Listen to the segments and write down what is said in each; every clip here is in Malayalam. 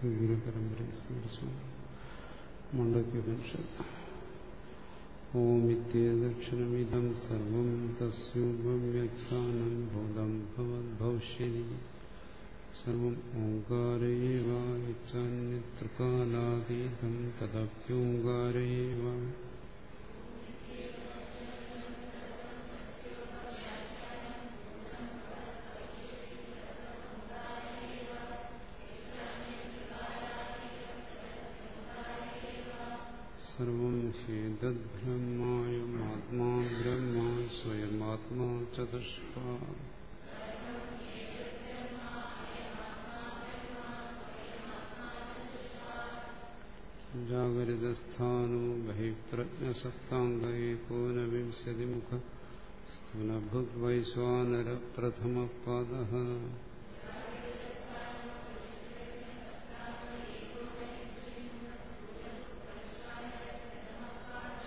ഗുരുപരമ്പരയെ സ്മരിച്ചു മണ്ഡക്യോപനിഷത്ത് ഓമിത്യേദക്ഷരമിതം സർവം തസ്യൂപം വ്യാഖ്യാനം ഭൂതം ഭവദ്ഭവിഷ്യതി സർവം ഓങ്കാരയേവായച്ചാന്യത്രകാലാതീതം തദപ്യോങ്കാരയേവ സർവം ഹേതബ്രഹ്മായമാത്മാ ബ്രഹ്മ സ്വയമാത്മാ ചതുഷ്പ ജാഗരിതസ്ഥാനോ ബഹിപ്രജ്ഞസപ്താംഗ ഏകോനവിംശതിമുഖ സ്ഥൂലഭുഗ്വൈശ്വാനര പ്രഥമപാദ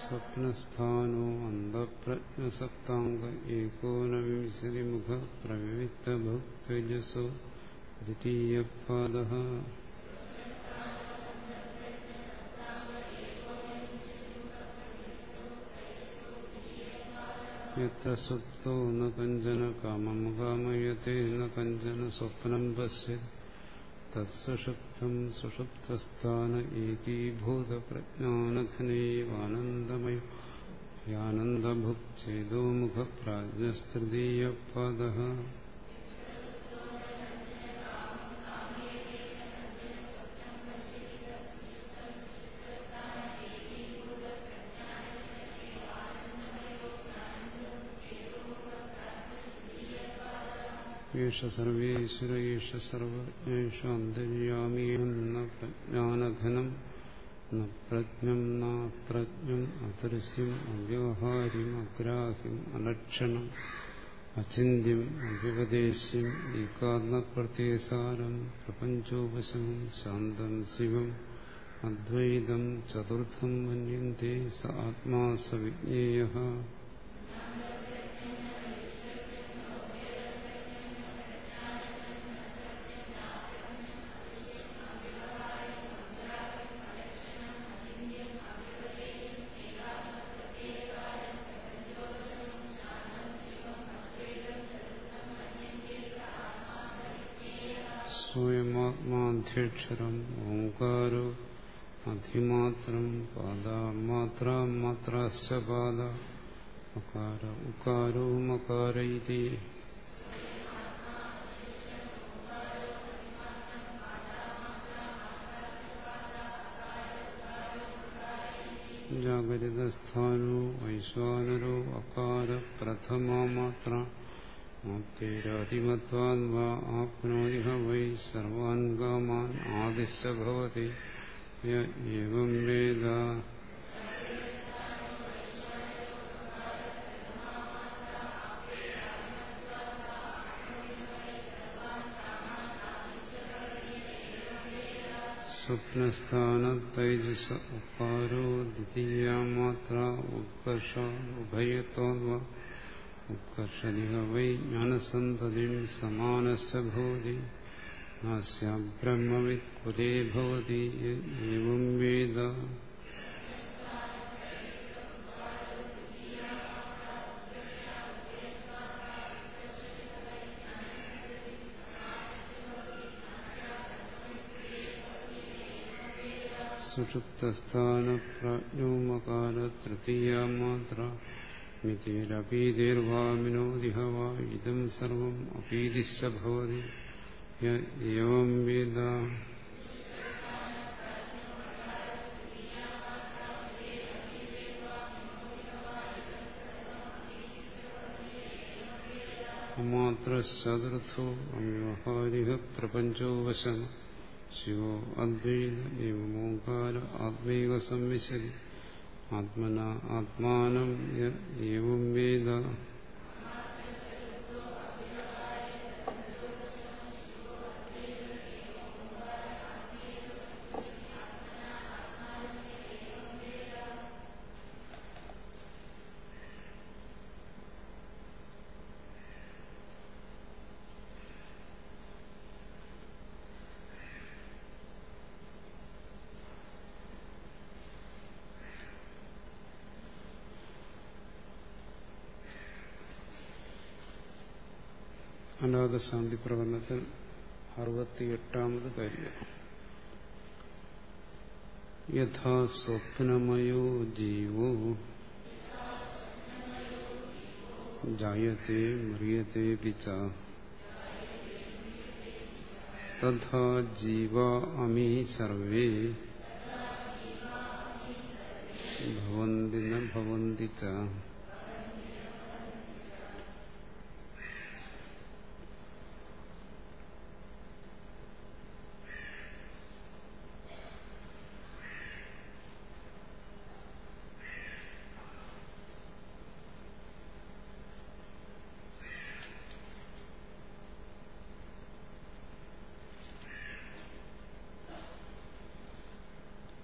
സ്വപ്നസ്ഥാനോ അന്ധപ്രജ്ഞസപ്താംഗ ഏകോനവിംശതിമുഖ പ്രവിവിക്തഭുക്തേജസോ ദ്വിതീയപാദ യത്ര സുപ്തോ ന കഞ്ചന കാമം കാമയത്തെ ന കഞ്ചന സ്വപ്നം പശ്യത് തത്സുഷുപ്തം സുഷുപ്തസ്ഥാന ഏകീഭൂതപ്രജ്ഞാനഘനൈവാനന്ദമയ യാനന്ദഭുക്ചേതോമുഖപ്രാജ്ഞസ്തൃതീയപാദ യേഷ സർവേശ്വര യേഷ സർവജ്ഞേഷ അന്തര്യാമി എന്ന പ്രജ്ഞാനഘനം ന പ്രജ്ഞം നാത്രജ്ഞം അദൃശ്യം അവ്യവഹാര്യം അഗ്രാഹ്യം അലക്ഷണം അചിന്യം അവ്യപദേശം ഏകാത്മപ്രത്യസാരം പ്രപഞ്ചോപശമം ശാന്തം ശിവം അദ്വൈതം ചതുർത്ഥം മന്യന്തേ സ ആത്മാ സ വിജ്ഞേയ ഓംകാരോ ഓങ്കാരോ പാദ മാത്ര മാത്രാശ്ച പാദ. അകാര ഉകാരോ മകാര ഇതി ജാഗരിതസ്ഥാനോ വൈശ്വാനരോ അകാര പ്രഥമാ മാത്ര मुक्तिरातिमत्वान्वा आप्नोति वै सर्वान् कामान् आदिश्च भवति य एवं वेद। स्वप्नस्थानतैजस उपारो द्वितीया मात्रा उत्कर्ष उभयत्वान्वा ഉത്കർഷരിക വൈ ജ്ഞാനസന്തതി സമാനസഭൂതി നാസ്യബ്രഹ്മവിത് കുലേ ഭവതി ഏവം വേദ സുഷുപ്തസ്ഥാനപ്രാജ്ഞോമകാല തൃതീയ മാത്ര മിതിരപീതിർവാമിനോദിഹ വാ ഇതം സർവം അപീതിശ്ച ഭവതി യം വേദ അമാത്രശതൃഥോ അവ്യവഹാരിക പ്രപഞ്ചോ വശം ശിവോ അദ്വൈത ഏവമോകാര ആത്മൈക സംവിശതി ആത്മന ആത്മാനം ഏവം വേദ അനാഥശാന്തി പ്രകടനത്തിൽ അറുപത്തിയെട്ടാമത് കാര്യം. യഥാ സ്വപ്നമയോ ജീവോ? ജായത്തെ മ്രിയത്തെ പിച്ച. തഥാ ജീവ അമി സർവേ. ഭവന്തി ന ഭവന്തി ച.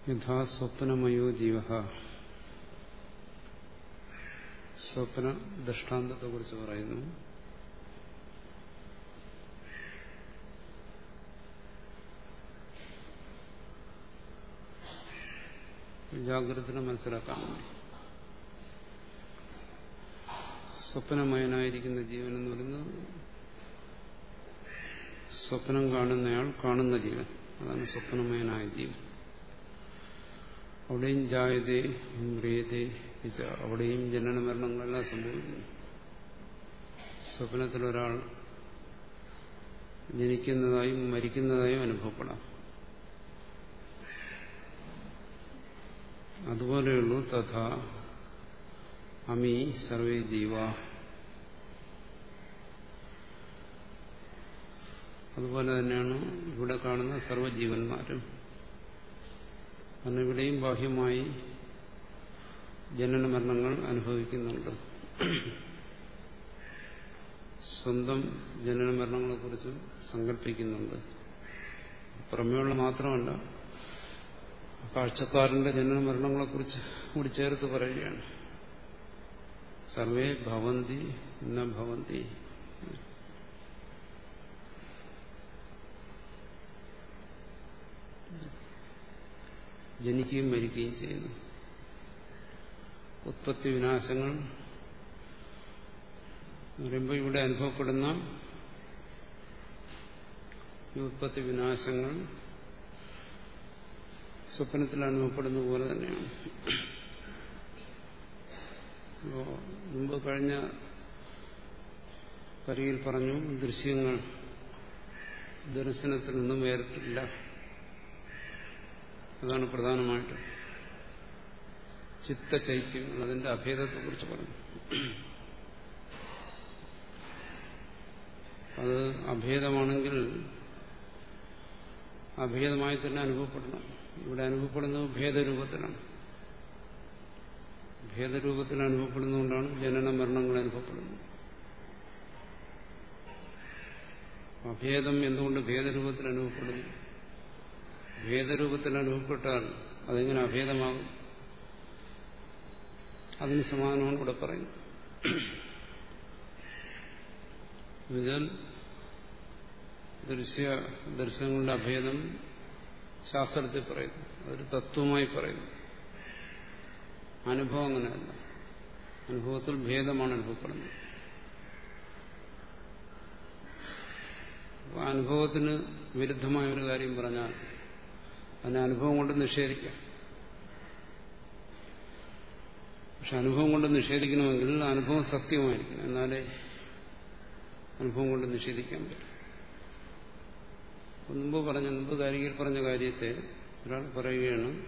യഥാ സ്വപ്നമയോ ജീവ സ്വപ്ന ദൃഷ്ടാന്തത്തെ കുറിച്ച് പറയുന്നു। ജാഗ്രതനെ മനസ്സിലാക്കാൻ വേണ്ടി സ്വപ്നമയനായിരിക്കുന്ന ജീവൻ എന്ന് പറയുന്നത് സ്വപ്നം കാണുന്നയാൾ കാണുന്ന ജീവൻ. അതാണ് സ്വപ്നമയനായ ജീവൻ. അവിടെയും ജായതേ മ്രിയതേ അവിടെയും ജനന മരണങ്ങളെല്ലാം സംഭവിക്കുന്നു സ്വപ്നത്തിലൊരാൾ ജനിക്കുന്നതായും മരിക്കുന്നതായും അനുഭവപ്പെടാം. അതുപോലെയുള്ളൂ തഥാ അമി സർവേ ജീവ. അതുപോലെ തന്നെയാണ് ഇവിടെ കാണുന്ന സർവജീവന്മാരും. കാരണം ഇവിടെയും ബാഹ്യമായി ജനന മരണങ്ങൾ അനുഭവിക്കുന്നുണ്ട്. സ്വന്തം ജനന മരണങ്ങളെക്കുറിച്ച് സങ്കല്പിക്കുന്നുണ്ട്. പുറമേയുള്ള മാത്രമല്ല കാഴ്ചക്കാരന്റെ ജനന മരണങ്ങളെക്കുറിച്ച് കൂടി ചേർത്ത് പറയുകയാണ്. സർവേ ഭവന്തി ന ഭവന്തി. ജനിക്കുകയും മരിക്കുകയും ചെയ്യുന്നു. ഉത്പത്തി വിനാശങ്ങൾ പറയുമ്പോൾ ഇവിടെ അനുഭവപ്പെടുന്ന ഈ ഉത്പത്തി വിനാശങ്ങൾ സ്വപ്നത്തിൽ അനുഭവപ്പെടുന്ന പോലെ തന്നെയാണ്. മുമ്പ് കഴിഞ്ഞ പരിയിൽ പറഞ്ഞു ദൃശ്യങ്ങൾ ദർശനത്തിൽ നിന്നും വേറിട്ടില്ല. അതാണ് പ്രധാനമായിട്ട് ചിത്തചൈത്യം അതിന്റെ അഭേദത്തെ കുറിച്ച് പറഞ്ഞു അത് അഭേദമാണെങ്കിൽ അഭേദമായി തന്നെ അനുഭവപ്പെടണം. ഇവിടെ അനുഭവപ്പെടുന്നത് ഭേദരൂപത്തിലാണ്. ഭേദരൂപത്തിൽ അനുഭവപ്പെടുന്നതുകൊണ്ടാണ് ജനന മരണങ്ങൾ അനുഭവപ്പെടുന്നത്. അഭേദം എന്തുകൊണ്ട് ഭേദരൂപത്തിൽ അനുഭവപ്പെടുന്നു? ഭേദരൂപത്തിൽ അനുഭവപ്പെട്ടാൽ അതെങ്ങനെ അഭേദമാകും? അതിന് സമാധാനമാണ് ഇവിടെ പറയുന്നത്. എന്നുവെച്ചാൽ ദൃശ്യ ദർശനങ്ങളുടെ അഭേദം ശാസ്ത്രത്തിൽ പറയുന്നു. അതൊരു തത്വമായി പറയുന്നു. അനുഭവം അങ്ങനെയല്ല. അനുഭവത്തിൽ ഭേദമാണ് അനുഭവപ്പെടുന്നത്. അനുഭവത്തിന് വിരുദ്ധമായ ഒരു കാര്യം പറഞ്ഞാൽ അതിനെ അനുഭവം കൊണ്ട് നിഷേധിക്കാം. പക്ഷെ അനുഭവം കൊണ്ട് നിഷേധിക്കണമെങ്കിൽ അനുഭവം സത്യമായിരിക്കണം. എന്നാലേ അനുഭവം കൊണ്ട് നിഷേധിക്കാൻ പറ്റും. മുമ്പ് പറഞ്ഞ മുമ്പ് കാര്യയിൽ പറഞ്ഞ കാര്യത്തെ ഒരാൾ പറയുകയാണ്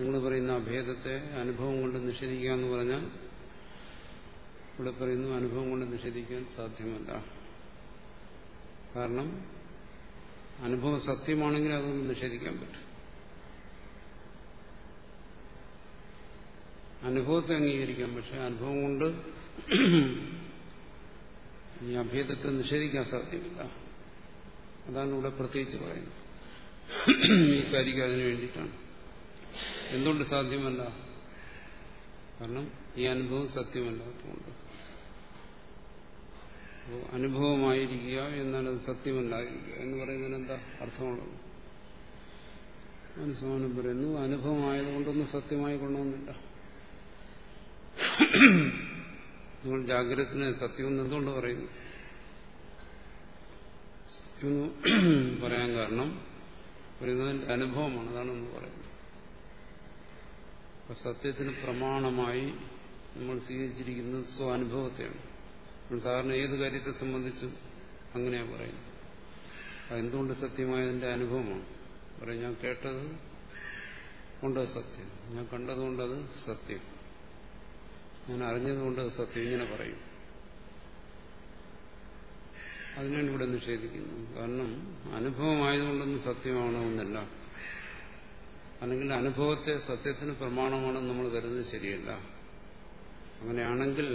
നിങ്ങൾ പറയുന്ന അഭേദത്തെ അനുഭവം കൊണ്ട് നിഷേധിക്കുക എന്ന് പറഞ്ഞാൽ ഇവിടെ പറയുന്നു അനുഭവം കൊണ്ട് നിഷേധിക്കാൻ സാധ്യമല്ല. കാരണം അനുഭവം സത്യമാണെങ്കിൽ അതൊന്നും നിഷേധിക്കാൻ പറ്റും അനുഭവത്തെ അംഗീകരിക്കാം. പക്ഷെ അനുഭവം കൊണ്ട് ഈ അഭേദത്തെ നിഷേധിക്കാൻ സാധ്യമല്ല. അതാണ് ഇവിടെ പ്രത്യേകിച്ച് പറയുന്നത്. ഈ കാര്യം അതിനു വേണ്ടിയിട്ടാണ്. എന്തുകൊണ്ട് സാധ്യമല്ല? കാരണം ഈ അനുഭവം സത്യമല്ലാത്തതുകൊണ്ട്. അനുഭവമായിരിക്കുക എന്നാൽ അത് സത്യമല്ലായിരിക്കുക എന്ന് പറയുന്നതിന് എന്താ അർത്ഥമുള്ളത്? അനുസമാനം പറയുന്നു അനുഭവമായതുകൊണ്ടൊന്നും സത്യമായി കൊള്ളണമെന്നില്ല നിങ്ങൾ ജാഗ്രതത്തിന് സത്യം എന്തുകൊണ്ട് പറയുന്നു? സത്യം പറയാൻ കാരണം പറയുന്നതിന്റെ അനുഭവമാണ് അതാണെന്ന് പറയുന്നത്. അപ്പൊ സത്യത്തിന് പ്രമാണമായി നമ്മൾ സ്വീകരിച്ചിരിക്കുന്നത് സ്വാനുഭവത്തെയാണ്. നമ്മൾ സാധാരണ ഏത് കാര്യത്തെ സംബന്ധിച്ചും അങ്ങനെയാണ് പറയുന്നത്. അതെന്തുകൊണ്ട് സത്യമായതിന്റെ അനുഭവമാണ്? പറയും ഞാൻ കേട്ടത് കൊണ്ടത് സത്യം. ഞാൻ കണ്ടതുകൊണ്ടത് സത്യം. ഞാൻ അറിഞ്ഞതുകൊണ്ട് സത്യം ഇങ്ങനെ പറയും. അതിനാണ് ഇവിടെ നിഷേധിക്കുന്നത് കാരണം അനുഭവമായതുകൊണ്ടൊന്നും സത്യമാവണമെന്നല്ല. അല്ലെങ്കിൽ അനുഭവത്തെ സത്യത്തിന് പ്രമാണമാണെന്ന് നമ്മൾ കരുതുന്നത് ശരിയല്ല. അങ്ങനെയാണെങ്കിൽ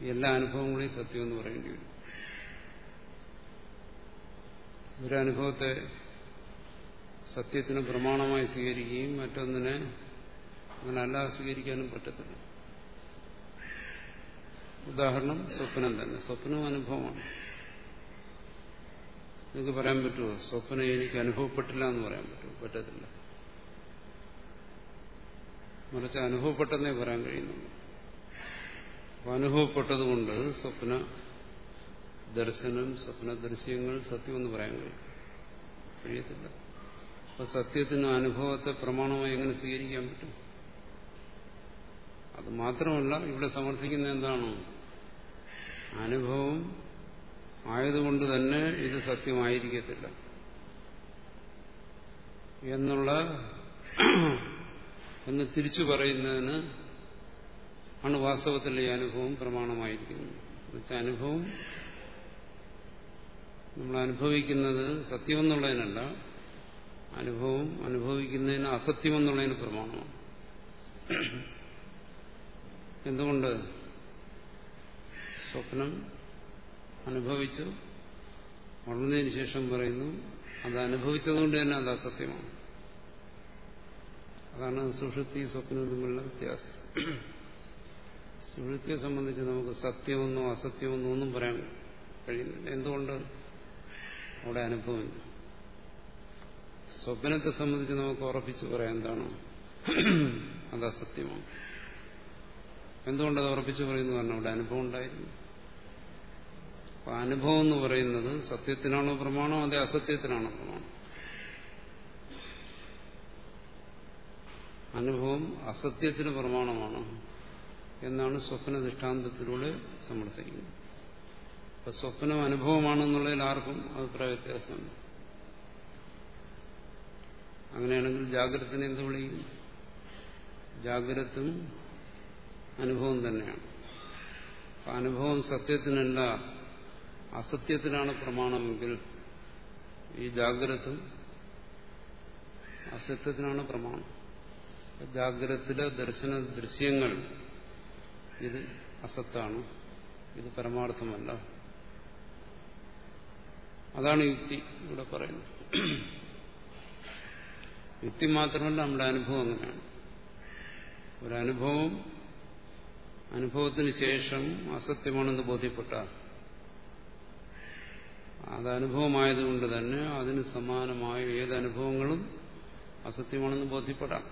എല്ലാ അനുഭവങ്ങളെയും സത്യമെന്ന് പറയേണ്ടി വരും. ഒരനുഭവത്തെ സത്യത്തിന് പ്രമാണമായി സ്വീകരിക്കുകയും മറ്റൊന്നിനെ അങ്ങനെ അല്ലാതെ സ്വീകരിക്കാനും പറ്റത്തില്ല. ഉദാഹരണം സ്വപ്നം തന്നെ. സ്വപ്നം അനുഭവമാണ്. നിങ്ങൾക്ക് പറയാൻ പറ്റുമോ? സ്വപ്നം എനിക്ക് അനുഭവപ്പെട്ടില്ല എന്ന് പറയാൻ പറ്റുമോ? പറ്റത്തില്ല. മറിച്ച് അനുഭവപ്പെട്ടെന്നേ പറയാൻ കഴിയുന്നുള്ളൂ. അനുഭവപ്പെട്ടതുകൊണ്ട് സ്വപ്ന ദർശനം സ്വപ്ന ദൃശ്യങ്ങൾ സത്യം എന്ന് പറയാൻ കഴിയും. കഴിയത്തില്ല. അപ്പൊ സത്യത്തിന് അനുഭവത്തെ പ്രമാണമായി എങ്ങനെ സ്വീകരിക്കാൻ പറ്റും? അത് മാത്രമല്ല ഇവിടെ സമർത്ഥിക്കുന്ന എന്താണ്? അനുഭവം ആയതുകൊണ്ട് തന്നെ ഇത് സത്യമായിരിക്കത്തില്ല. എന്നുള്ള എന്ന് തിരിച്ചു പറയുന്നതിന് ആണ് വാസ്തവത്തിൽ ഈ അനുഭവം പ്രമാണമായിരിക്കുന്നത്. എന്നുവെച്ചാൽ അനുഭവം നമ്മൾ അനുഭവിക്കുന്നത് സത്യമെന്നുള്ളതിനല്ല അനുഭവം അനുഭവിക്കുന്നതിന് അസത്യമെന്നുള്ളതിന് പ്രമാണമാണ്. എന്തുകൊണ്ട് സ്വപ്നം അനുഭവിച്ചു? വളർന്നതിന് ശേഷം പറയുന്നു അത് അനുഭവിച്ചതുകൊണ്ട് തന്നെ അത് അസത്യമാണ് അതാണ് സുഷുപ്തി സ്വപ്നവും തമ്മിലുള്ള വ്യത്യാസം. സുഷുപ്തിയെ സംബന്ധിച്ച് നമുക്ക് സത്യമെന്നോ അസത്യമെന്നോ ഒന്നും പറയാൻ കഴിയുന്നില്ല. എന്തുകൊണ്ട്? അവിടെ അനുഭവമില്ല. സ്വപ്നത്തെ സംബന്ധിച്ച് നമുക്ക് ഉറപ്പിച്ച് പറയാൻ എന്താണ്? അത് അസത്യമാണ് എന്തുകൊണ്ടത് ഉറപ്പിച്ചു പറയുന്നു? കാരണം അവിടെ അനുഭവം ഉണ്ടായിരുന്നു. അപ്പൊ അനുഭവം എന്ന് പറയുന്നത് സത്യത്തിനാണോ പ്രമാണം അതെ അസത്യത്തിനാണോ പ്രമാണം? അനുഭവം അസത്യത്തിന് പ്രമാണമാണ് എന്നാണ് സ്വപ്ന ദൃഷ്ടാന്തത്തിലൂടെ സമർത്ഥിക്കുന്നത്. അപ്പൊ സ്വപ്നം അനുഭവമാണെന്നുള്ളതിൽ ആർക്കും അഭിപ്രായ വ്യത്യാസമുണ്ട് അങ്ങനെയാണെങ്കിൽ ജാഗ്രതനെ എന്ത് വിളിക്കും? ജാഗ്രതും അനുഭവം തന്നെയാണ്. അനുഭവം സത്യത്തിനല്ല അസത്യത്തിനാണ് പ്രമാണമെങ്കിൽ ഈ ജാഗ്രതും അസത്യത്തിനാണ് പ്രമാണം. ജാഗ്രതത്തിലെ ദർശന ദൃശ്യങ്ങൾ ഇത് അസത്താണ് ഇത് പരമാർത്ഥമല്ല. അതാണ് യുക്തി ഇവിടെ പറയുന്നത്. യുക്തി മാത്രമല്ല നമ്മുടെ അനുഭവം അങ്ങനെയാണ്. ഒരനുഭവം അനുഭവത്തിന് ശേഷം അസത്യമാണെന്ന് ബോധ്യപ്പെട്ട അത് അനുഭവമായതുകൊണ്ട് തന്നെ അതിന് സമാനമായ ഏത് അനുഭവങ്ങളും അസത്യമാണെന്ന് ബോധ്യപ്പെടാം.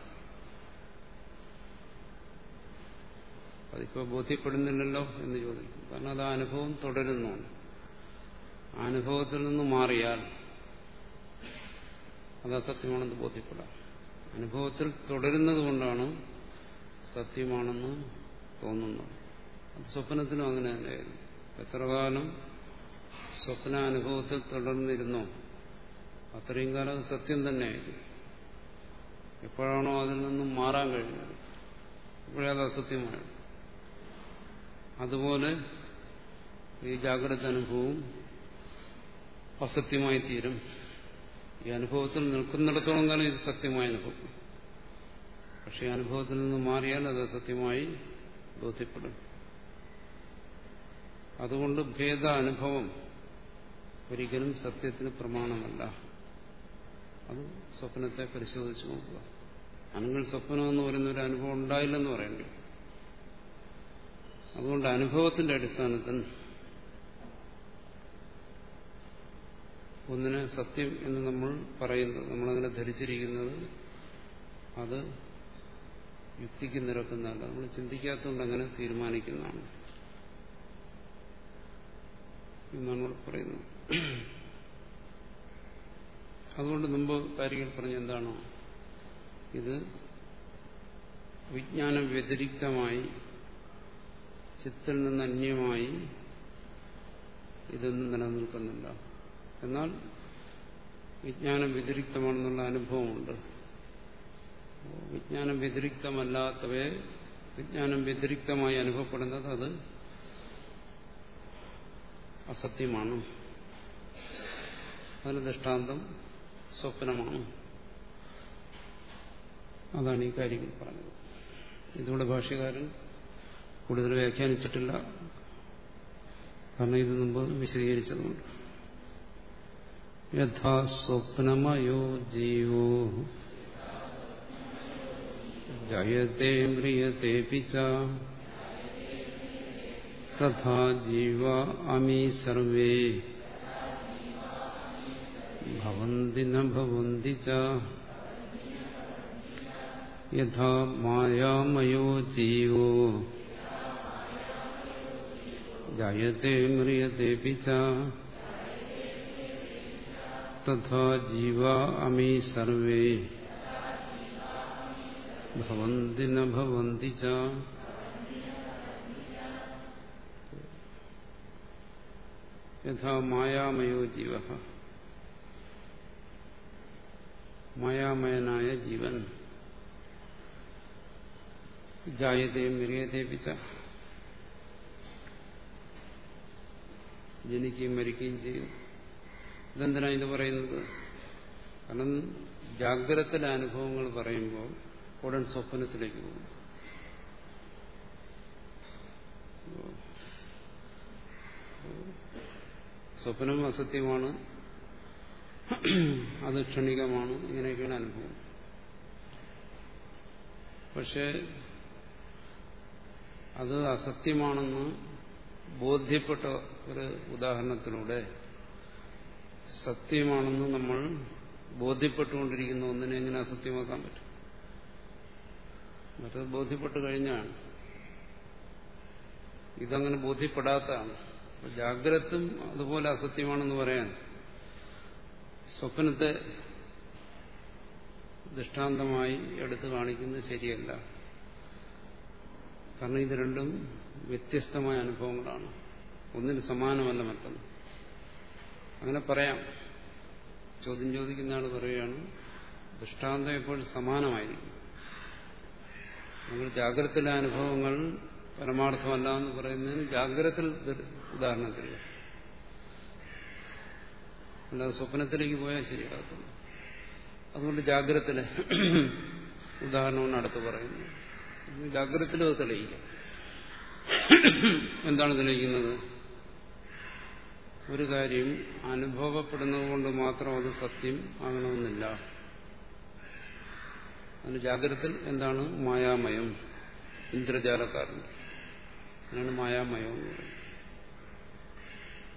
അതിപ്പോ ബോധ്യപ്പെടുന്നില്ലല്ലോ എന്ന് ചോദിക്കും. കാരണം അത് അനുഭവം തുടരുന്നു. അനുഭവത്തിൽ നിന്ന് മാറിയാൽ അത് അസത്യമാണെന്ന് ബോധ്യപ്പെടാം. അനുഭവത്തിൽ തുടരുന്നത് കൊണ്ടാണ് സത്യമാണെന്ന് തോന്നുന്നത് അത് സ്വപ്നത്തിനും അങ്ങനെ തന്നെയായിരുന്നു എത്ര കാലം സ്വപ്നാനുഭവത്തിൽ തുടർന്നിരുന്നോ. അത്രയും കാലം അത് സത്യം തന്നെയായിരുന്നു. എപ്പോഴാണോ അതിൽ നിന്നും മാറാൻ കഴിഞ്ഞത്. അപ്പോഴേ അത് അസത്യമാണ്. അതുപോലെ ഈ ജാഗ്രത അനുഭവവും അസത്യമായി തീരും ഈ അനുഭവത്തിൽ നിൽക്കുന്നിടത്തോളം കാലം ഇത് സത്യമായ അനുഭവം. പക്ഷെ അനുഭവത്തിൽ നിന്ന് മാറിയാൽ അത് സത്യമായി ബോധ്യപ്പെടും. അതുകൊണ്ട് ഭേദ അനുഭവം ഒരിക്കലും സത്യത്തിന് പ്രമാണമല്ല. അത് സ്വപ്നത്തെ പരിശോധിച്ച് നോക്കുക. അനുങ്ങൾ സ്വപ്നം എന്ന് പറയുന്ന ഒരു അനുഭവം ഉണ്ടായില്ലെന്ന് പറയേണ്ടി അതുകൊണ്ട് അനുഭവത്തിന്റെ അടിസ്ഥാനത്തിൽ ഒന്നിനെ സത്യം എന്ന് നമ്മൾ പറയുന്നത് നമ്മളങ്ങനെ ധരിച്ചിരിക്കുന്നത് അത് യുക്തിക്ക് നിരക്കുന്നതല്ല നമ്മൾ ചിന്തിക്കാത്തതുകൊണ്ട് അങ്ങനെ തീരുമാനിക്കുന്നതാണ്. എന്നാണ് പറയുന്നത്. അതുകൊണ്ട് മുമ്പ് കാര്യങ്ങൾ പറഞ്ഞ എന്താണോ? ഇത് വിജ്ഞാനം വ്യതിരിക്തമായി ചിത്തിൽ നിന്ന് അന്യമായി ഇതൊന്നും നിലനിൽക്കുന്നില്ല. എന്നാൽ വിജ്ഞാനം വ്യതിരിക്തമാണെന്നുള്ള അനുഭവമുണ്ട്. വിജ്ഞാനം വ്യതിരിക്തമല്ലാത്തവയെ വിജ്ഞാനം വ്യതിരിക്തമായി അനുഭവപ്പെടുന്നത് അത് അസത്യമാണ്. അതിന് ദൃഷ്ടാന്തം സ്വപ്നമാണ്. അതാണ് ഈ കാര്യങ്ങൾ പറഞ്ഞത്. ഇതുകൊണ്ട് ഭാഷകാരൻ കൂടുതൽ വ്യാഖ്യാനിച്ചിട്ടില്ല. കാരണം ഇത് മുമ്പ് വിശദീകരിച്ചതുകൊണ്ട്. യഥാ സ്വപ്നമയോ ജീവോ ജയത്തെ മ്രിയത്തെ തഥാ ജീവ അമി സർവേ. ഭവന്തി ന ഭവന്തി ച. യഥാ മായാമയോ ജീവോ. ജായത്തെ മ്രിയത്തെ തഥാ ജീവ അമി സർവേ. ഭവന്തി ന ഭവന്തി ച യഥാ മായാമയോ ജീവ മായാമയനായ ജീവൻ ജായതയും മിറിയതേപ്പിച്ച ജനിക്കുകയും മരിക്കുകയും ചെയ്യും. ഇതെന്തിനാണ് ഇത് പറയുന്നത്? കാരണം ജാഗ്രതത്തിലെ അനുഭവങ്ങൾ പറയുമ്പോൾ ഉടൻ സ്വപ്നത്തിലേക്ക് പോകും. സ്വപ്നം അസത്യമാണ്. അത് ക്ഷണികമാണ്. ഇങ്ങനെയൊക്കെയാണ് അനുഭവം. പക്ഷെ അത് അസത്യമാണെന്ന് ബോധ്യപ്പെട്ട ഒരു ഉദാഹരണത്തിലൂടെ സത്യമാണെന്ന് നമ്മൾ ബോധ്യപ്പെട്ടുകൊണ്ടിരിക്കുന്ന ഒന്നിനെ എങ്ങനെ അസത്യമാക്കാൻ പറ്റും? മറ്റത് ബോധ്യപ്പെട്ട് കഴിഞ്ഞാണ്. ഇതങ്ങനെ ബോധ്യപ്പെടാത്തതാണ്. ജാഗ്രതും അതുപോലെ അസത്യമാണെന്ന് പറയാൻ സ്വപ്നത്തെ ദൃഷ്ടാന്തമായി എടുത്തു കാണിക്കുന്നത് ശരിയല്ല. കാരണം ഇത് രണ്ടും വ്യത്യസ്തമായ അനുഭവങ്ങളാണ്. ഒന്നിന് സമാനമല്ല മറ്റൊന്ന് അങ്ങനെ പറയാം. ചോദ്യം ചോദിക്കുന്ന ആൾ പറയുകയാണ് ദൃഷ്ടാന്തം എപ്പോഴും സമാനമായിരിക്കും. നമ്മൾ ജാഗ്രതയിലെ അനുഭവങ്ങൾ പരമാർത്ഥമല്ല എന്ന് പറയുന്നതിന് ജാഗ്രതത്തിൽ ഉദാഹരണത്തിൽ അല്ലാതെ സ്വപ്നത്തിലേക്ക് പോയാൽ ശരിയാകും അതുകൊണ്ട് ജാഗ്രതത്തിലെ ഉദാഹരണമാണ് അടുത്ത് പറയുന്നത്. ജാഗ്രതത്തിലും അത് തെളിയിക്കാം. എന്താണ് തെളിയിക്കുന്നത്? ഒരു കാര്യം അനുഭവപ്പെടുന്നത് കൊണ്ട് മാത്രം അത് സത്യം ആകണമെന്നില്ല. അതിന് ജാഗ്രത എന്താണ് മായാമയം? ഇന്ദ്രജാലക്കാരൻ. അതിനാണ് മായാമയം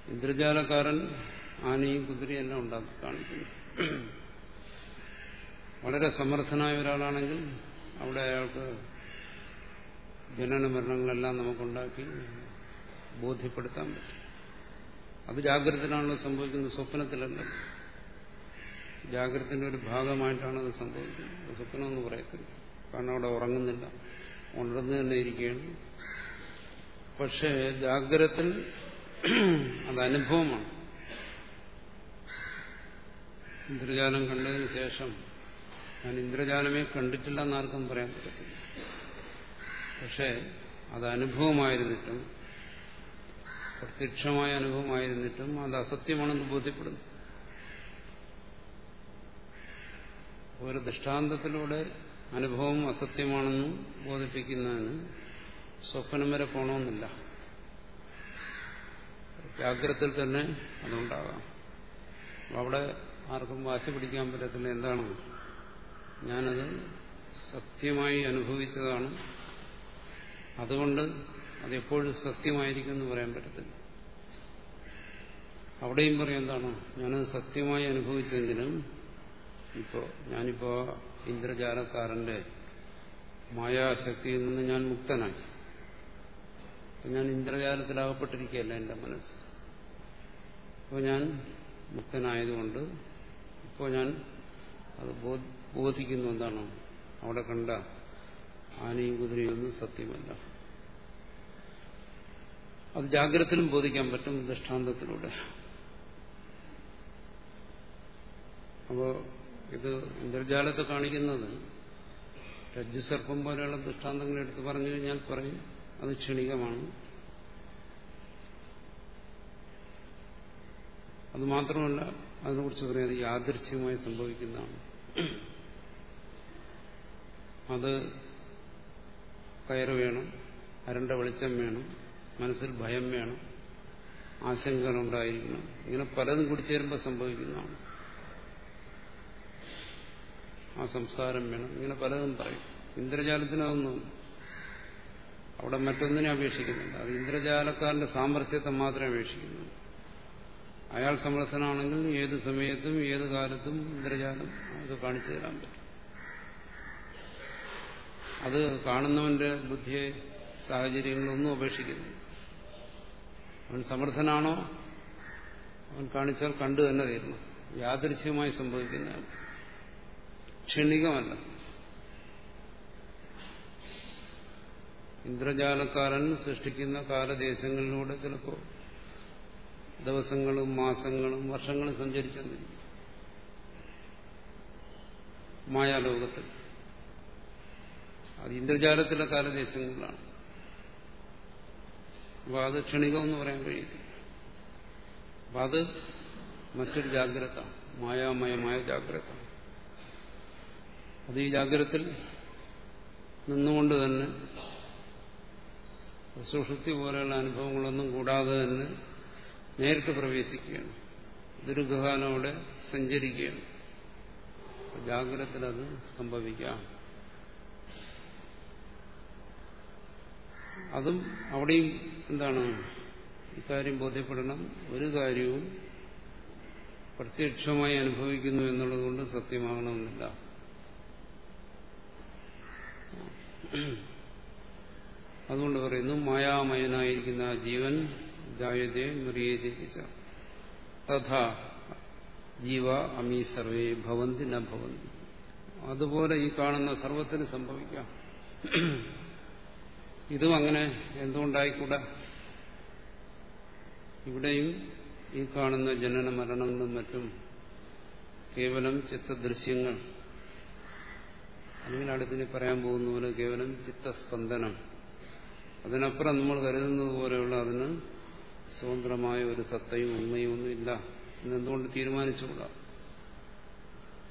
ഇന്ദ്രജാലക്കാരൻ ആനയും കുതിരയും എല്ലാം ഉണ്ടാക്കി കാണിക്കുന്നു. വളരെ സമർത്ഥനായ ഒരാളാണെങ്കിൽ അവിടെ അയാൾക്ക് ജനന മരണങ്ങളെല്ലാം നമുക്കുണ്ടാക്കി ബോധ്യപ്പെടുത്താൻ പറ്റും. അത് ജാഗ്രതയിലാണല്ലോ സംഭവിക്കുന്നത്. സ്വപ്നത്തിലല്ല ജാഗ്രതത്തിന്റെ ഒരു ഭാഗമായിട്ടാണ് അത് സംഭവിക്കുന്നത് സ്വപ്നമെന്ന് പറയത്തില്ല. കാരണം അവിടെ ഉറങ്ങുന്നില്ല. ഉണർന്നു തന്നെ ഇരിക്കുകയാണ്. പക്ഷേ ജാഗ്രത്തിൽ അത് അനുഭവമാണ്. ഇന്ദ്രജാലം കണ്ടതിന് ശേഷം ഞാൻ ഇന്ദ്രജാലമേ കണ്ടിട്ടില്ല എന്നാർക്കും പറയാൻ പറ്റത്തില്ല. പക്ഷേ അത് അനുഭവമായിരുന്നിട്ടും പ്രത്യക്ഷമായ അനുഭവമായിരുന്നിട്ടും അത് അസത്യമാണെന്ന് ബോധ്യപ്പെടുന്നു. ഒരു ദൃഷ്ടാന്തത്തിലൂടെ അനുഭവം അസത്യമാണെന്ന് ബോധിപ്പിക്കുന്നതിന് സ്വപ്നം വരെ പോണമെന്നില്ല. ജാഗ്രതയിൽ തന്നെ അതുണ്ടാകാം. അവിടെ ആർക്കും വാശി പിടിക്കാൻ പറ്റത്തില്ല എന്താണ്. ഞാനത് സത്യമായി അനുഭവിച്ചതാണ്. അതുകൊണ്ട് അതെപ്പോഴും സത്യമായിരിക്കും എന്ന് പറയാൻ പറ്റത്തില്ല. അവിടെയും പറയും എന്താണ്? ഞാനത് സത്യമായി അനുഭവിച്ചെങ്കിലും ഇപ്പോ ഞാനിപ്പോ ഇന്ദ്രജാലക്കാരന്റെ മായാശക്തിയിൽ നിന്ന് ഞാൻ മുക്തനായി. ഞാൻ ഇന്ദ്രജാലത്തിലാകപ്പെട്ടിരിക്കുകയല്ല എന്റെ മനസ്സ്. അപ്പോൾ ഞാൻ മുക്തനായതുകൊണ്ട് ഇപ്പോൾ ഞാൻ അത് ബോധിക്കുന്നു എന്താണ് അവിടെ കണ്ട ആനയും കുതിരയൊന്നും സത്യമല്ല. അത് ജാഗ്രതത്തിലും ബോധിക്കാൻ പറ്റും ദൃഷ്ടാന്തത്തിലൂടെ. അപ്പോ ഇത് ഇന്ദ്രജാലത്തെ കാണിക്കുന്നത് രജ്ജുസർപ്പം പോലെയുള്ള ദൃഷ്ടാന്തങ്ങൾ എടുത്ത് പറഞ്ഞു കഴിഞ്ഞാൽ പറയും അത് ക്ഷണികമാണ്. അത് മാത്രമല്ല അതിനെക്കുറിച്ച് പറയാം അത് യാദൃച്ഛ്യമായി സംഭവിക്കുന്നതാണ്. അത് കയറ് വേണം അരണ്ട വെളിച്ചം വേണം മനസ്സിൽ ഭയം വേണം ആശങ്കകളുണ്ടായിരിക്കണം. ഇങ്ങനെ പലതും കൂടി ചേരുമ്പോൾ സംഭവിക്കുന്നതാണ്. ആ സംസ്കാരം വേണം. ഇങ്ങനെ പലതും പറയും. ഇന്ദ്രജാലത്തിനതൊന്നും അവിടെ മറ്റൊന്നിനെ അപേക്ഷിക്കുന്നില്ല. അത് ഇന്ദ്രജാലക്കാരന്റെ സാമർഥ്യത്തെ മാത്രമേ അപേക്ഷിക്കുന്നു അയാൾ സമർത്ഥനാണെങ്കിൽ ഏത് സമയത്തും ഏത് കാലത്തും ഇന്ദ്രജാലം അത് കാണിച്ചു തരാൻ പറ്റും. അത് കാണുന്നവന്റെ ബുദ്ധിയെ സാഹചര്യങ്ങളൊന്നും അപേക്ഷിക്കുന്നു അവൻ സമർത്ഥനാണോ? അവൻ കാണിച്ചാൽ കണ്ടു തന്നെ തീരണം. യാദൃശ്യമായി സംഭവിക്കുന്നതാണ്. ക്ഷണികമല്ല. ഇന്ദ്രജാലക്കാരൻ സൃഷ്ടിക്കുന്ന കാലദേശങ്ങളിലൂടെ ചിലപ്പോൾ ദിവസങ്ങളും മാസങ്ങളും വർഷങ്ങളും സഞ്ചരിച്ചെന്നിരിക്കും. മായാലോകത്തിൽ. അത് ഇന്ദ്രജാലത്തിലെ കാലദേശങ്ങളിലാണ്. അപ്പൊ അത് ക്ഷണികമെന്ന് പറയാൻ കഴിയില്ല അപ്പൊ അത് മറ്റൊരു ജാഗ്രത മായാമയമായ ജാഗ്രത. അത് ഈ ജാഗ്രതത്തിൽ നിന്നുകൊണ്ട് തന്നെ സുഷുപ്തി പോലെയുള്ള അനുഭവങ്ങളൊന്നും കൂടാതെ തന്നെ നേരിട്ട് പ്രവേശിക്കുകയാണ്. ദീർഘകാലം സഞ്ചരിക്കുകയാണ്. ജാഗ്രതത്തിൽ അത് സംഭവിക്കാം. അതും അവിടെയും എന്താണ്? ഇക്കാര്യം ബോധ്യപ്പെടണം. ഒരു കാര്യവും പ്രത്യക്ഷമായി അനുഭവിക്കുന്നു എന്നുള്ളതുകൊണ്ട് സത്യമാകണമെന്നില്ല. അതുകൊണ്ട് പറയുന്നു മായാമയനായിരിക്കുന്ന ആ ജീവൻ ജായതേ മ്രിയതേച്ച തഥാ ജീവ അമീ സർവേ ഭവന്തി ന ഭവന്തി. അതുപോലെ ഈ കാണുന്ന സർവത്തിന് സംഭവിക്കാം. ഇതും അങ്ങനെ എന്തുകൊണ്ടായിക്കൂടാ? ഇവിടെയും ഈ കാണുന്ന ജനന മരണങ്ങളും മറ്റും കേവലം ചിത്തദൃശ്യങ്ങൾ അല്ലെങ്കിൽ അടുത്തിന് പറയാൻ പോകുന്ന പോലെ കേവലം ചിത്തസ്പന്ദനം. അതിനപ്പുറം നമ്മൾ കരുതുന്നത് പോലെയുള്ള അതിന് സ്വതന്ത്രമായ ഒരു സത്തയും ഉണ്മയും ഒന്നുമില്ല എന്നെന്തുകൊണ്ട് തീരുമാനിച്ചുകൂടാ?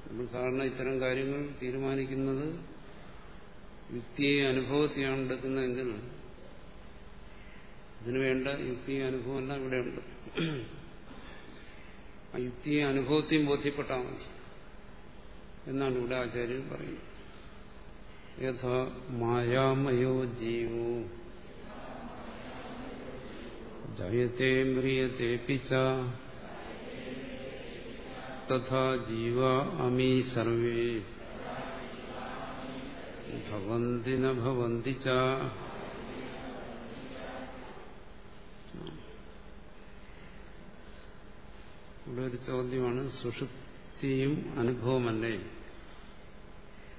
നമ്മൾ സാധാരണ ഇത്തരം കാര്യങ്ങൾ തീരുമാനിക്കുന്നത് യുക്തിയെ അനുഭവത്തെയാണ് എടുക്കുന്നതെങ്കിൽ ഇതിനുവേണ്ട യുക്തിയും അനുഭവമെല്ലാം ഇവിടെയുണ്ട്. ആ യുക്തിയെ അനുഭവത്തെയും ബോധ്യപ്പെട്ടാൽ മതി. എന്നാണ് ഇവിടെ ആചാര്യൻ പറയുന്നത്. യഥാ മായാമയോ ജീവോ. ജയത്തെ മ്രിയത്തെ പിച്ച. തഥാ ജീവ അമീ സർവേ. ഭവന്തി ന ഭവന്തി ച. ഇവിടെ ഒരു ചോദ്യമാണ് സുഷുപ്തിയും അനുഭവമല്ലേ?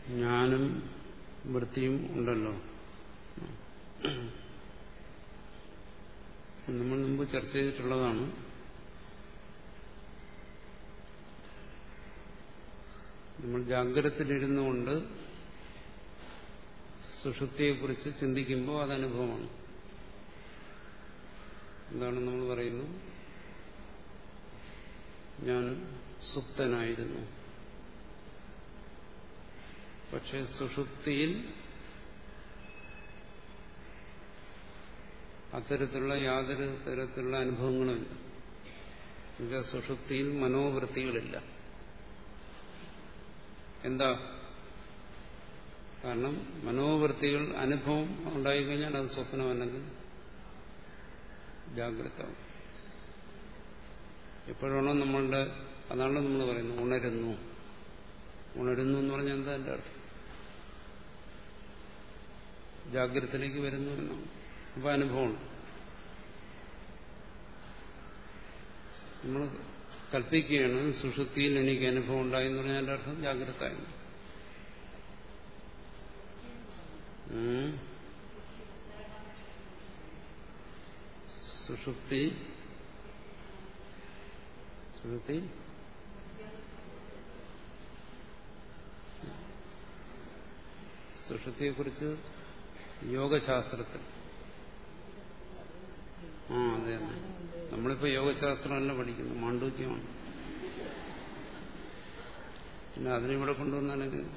ജ്ഞാനും വൃത്തിയും ഉണ്ടല്ലോ. നമ്മൾ മുമ്പ് ചർച്ച ചെയ്തിട്ടുള്ളതാണ്. നമ്മൾ ജാഗ്രതത്തിലിരുന്നുകൊണ്ട് സുഷുപ്തിയെക്കുറിച്ച് ചിന്തിക്കുമ്പോൾ അത് അനുഭവമാണ്. എന്താണ് നമ്മൾ പറയുന്നത്. ഞാൻ സുപ്തനായിരുന്നു. പക്ഷെ സുഷുപ്തിയിൽ അത്തരത്തിലുള്ള യാതൊരു തരത്തിലുള്ള അനുഭവങ്ങളുമില്ല. എന്നുവെച്ചാൽ സുഷുപ്തിയിൽ മനോവൃത്തികളില്ല. എന്താ? കാരണം മനോവൃത്തികൾ അനുഭവം ഉണ്ടായിക്കഴിഞ്ഞാൽ അത് സ്വപ്നമല്ലെങ്കിൽ ജാഗ്രത എപ്പോഴാണോ നമ്മളുടെ അതാണ് നമ്മൾ പറയുന്നത് ഉണരുന്നു. ഉണരുന്നു എന്ന് പറഞ്ഞാൽ എന്താ എന്റെ അർത്ഥം? ജാഗ്രതത്തിലേക്ക് വരുന്നു എന്നാണ് അപ്പൊ അനുഭവമാണ് നമ്മൾ കൽപ്പിക്കുകയാണ് സുഷുതിയിൽ എനിക്ക് അനുഭവം ഉണ്ടായി എന്ന് പറഞ്ഞാൽ എന്റെ അർത്ഥം ജാഗ്രത സുഷുപ്തി. സുഷുപ്തി. സുഷുപ്തിയെക്കുറിച്ച് യോഗശാസ്ത്രത്തിൽ. ആ അതെ നമ്മളിപ്പോ യോഗശാസ്ത്രമല്ല പഠിക്കുന്നു. മാണ്ഡൂക്യമാണ്. പിന്നെ അതിനിവിടെ കൊണ്ടുവന്നാണെങ്കിൽ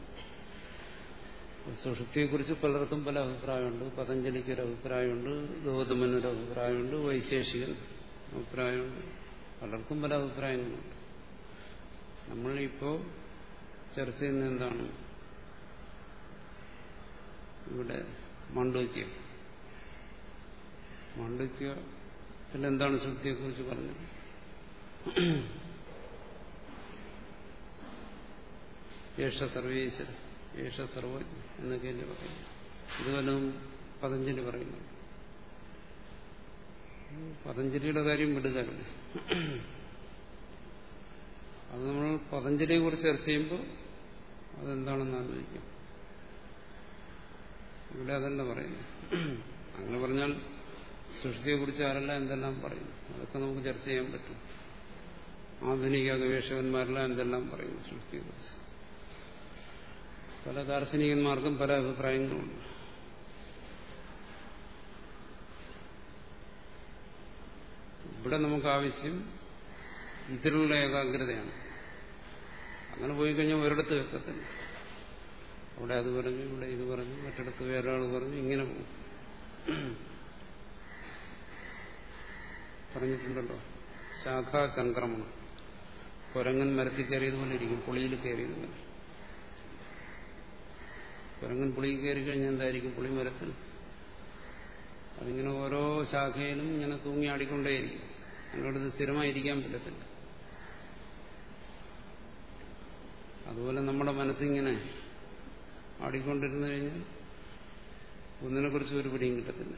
സുഷുപ്തിയെക്കുറിച്ച് പലർക്കും പല അഭിപ്രായമുണ്ട്. പതഞ്ജലിക്ക് ഒരു അഭിപ്രായമുണ്ട്. ഗൗതമനൊരു അഭിപ്രായമുണ്ട്. വൈശേഷികൻ അഭിപ്രായമുണ്ട്. പലർക്കും പല അഭിപ്രായങ്ങളുണ്ട്. നമ്മളിപ്പോ ചർച്ച ചെയ്യുന്ന എന്താണ്? ഇവിടെ മാണ്ഡൂക്യം പിന്നെ എന്താണ് ശ്രുതിയെക്കുറിച്ച് പറഞ്ഞത്? യേശ സർവേശ്വര യേശ സർവജ്ഞ എന്നൊക്കെ എന്നെ പറയുന്നു ഇതുവല്ലതും പതഞ്ജലി പറയുന്നു. പതഞ്ജലിയുടെ കാര്യം വിടുകയല്ലേ അത് നമ്മൾ പതഞ്ജലിയെ കുറിച്ച് ചർച്ച ചെയ്യുമ്പോൾ അതെന്താണെന്ന് ആലോചിക്കാം. ഇവിടെ അതല്ല പറയുന്നു അങ്ങനെ പറഞ്ഞാൽ സൃഷ്ടിയെ കുറിച്ച് ആരെല്ലാം എന്തെല്ലാം പറയുന്നു അതൊക്കെ നമുക്ക് ചർച്ച ചെയ്യാൻ പറ്റും. ആധുനിക ഗവേഷകന്മാരെല്ലാം എന്തെല്ലാം പറയുന്നു സൃഷ്ടിയെക്കുറിച്ച്? പല ദാർശനികന്മാർക്കും പല അഭിപ്രായങ്ങളുണ്ട്. ഇവിടെ നമുക്ക് ആവശ്യം ഇതിലുള്ള ഏകാഗ്രതയാണ്. അങ്ങനെ പോയി കഴിഞ്ഞാൽ ഒരിടത്ത് വെക്കത്തില്ല. അവിടെ അത് പറഞ്ഞു ഇവിടെ ഇത് പറഞ്ഞു മറ്റിടത്ത് വേറൊരാൾ പറഞ്ഞു ഇങ്ങനെ പോകും പറഞ്ഞിട്ടുണ്ടല്ലോ. ശാഖാചംക്രമണം കുരങ്ങൻ മരത്തിൽ കയറിയതുപോലെ ഇരിക്കും പുളിയിൽ കയറിയതുപോലെ കുരങ്ങൻ പുളിയിൽ കയറി കഴിഞ്ഞാൽ എന്തായിരിക്കും പുളി മരത്തിൽ? അതിങ്ങനെ ഓരോ ശാഖയിലും ഇങ്ങനെ തൂങ്ങി ആടിക്കൊണ്ടേയിരിക്കും. അതിനോട് സ്ഥിരമായിരിക്കാൻ പറ്റത്തില്ല. അതുപോലെ നമ്മുടെ മനസ്സിങ്ങനെ ആടിക്കൊണ്ടിരുന്നു കഴിഞ്ഞാൽ ഒന്നിനെ കുറിച്ച് ഒരു പിടിയും കിട്ടത്തില്ല.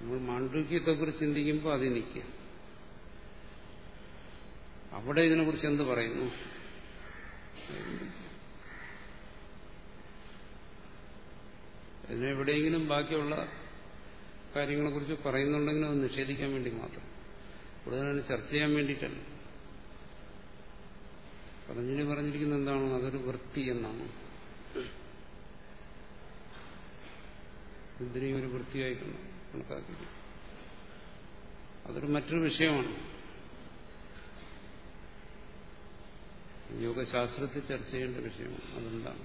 നമ്മൾ മാണ്ഡൂക്യത്തെക്കുറിച്ച് ചിന്തിക്കുമ്പോൾ അത് നിൽക്കുക അവിടെ ഇതിനെക്കുറിച്ച് എന്ത് പറയുന്നു? ഇതിനെവിടെയെങ്കിലും ബാക്കിയുള്ള കാര്യങ്ങളെക്കുറിച്ച് പറയുന്നുണ്ടെങ്കിൽ അത് നിഷേധിക്കാൻ വേണ്ടി മാത്രം. കൂടുതലാണ് ചർച്ച ചെയ്യാൻ വേണ്ടിയിട്ടല്ല. പതഞ്ജലി പറഞ്ഞിരിക്കുന്ന എന്താണ് അതൊരു വൃത്തി എന്നാണ്. ഇതിനെയും ഒരു വൃത്തിയായി കണക്കാക്കി അതൊരു മറ്റൊരു വിഷയമാണ്. യോഗശാസ്ത്രത്തിൽ ചർച്ച ചെയ്യേണ്ട വിഷയമാണ്. അതെന്താണ്?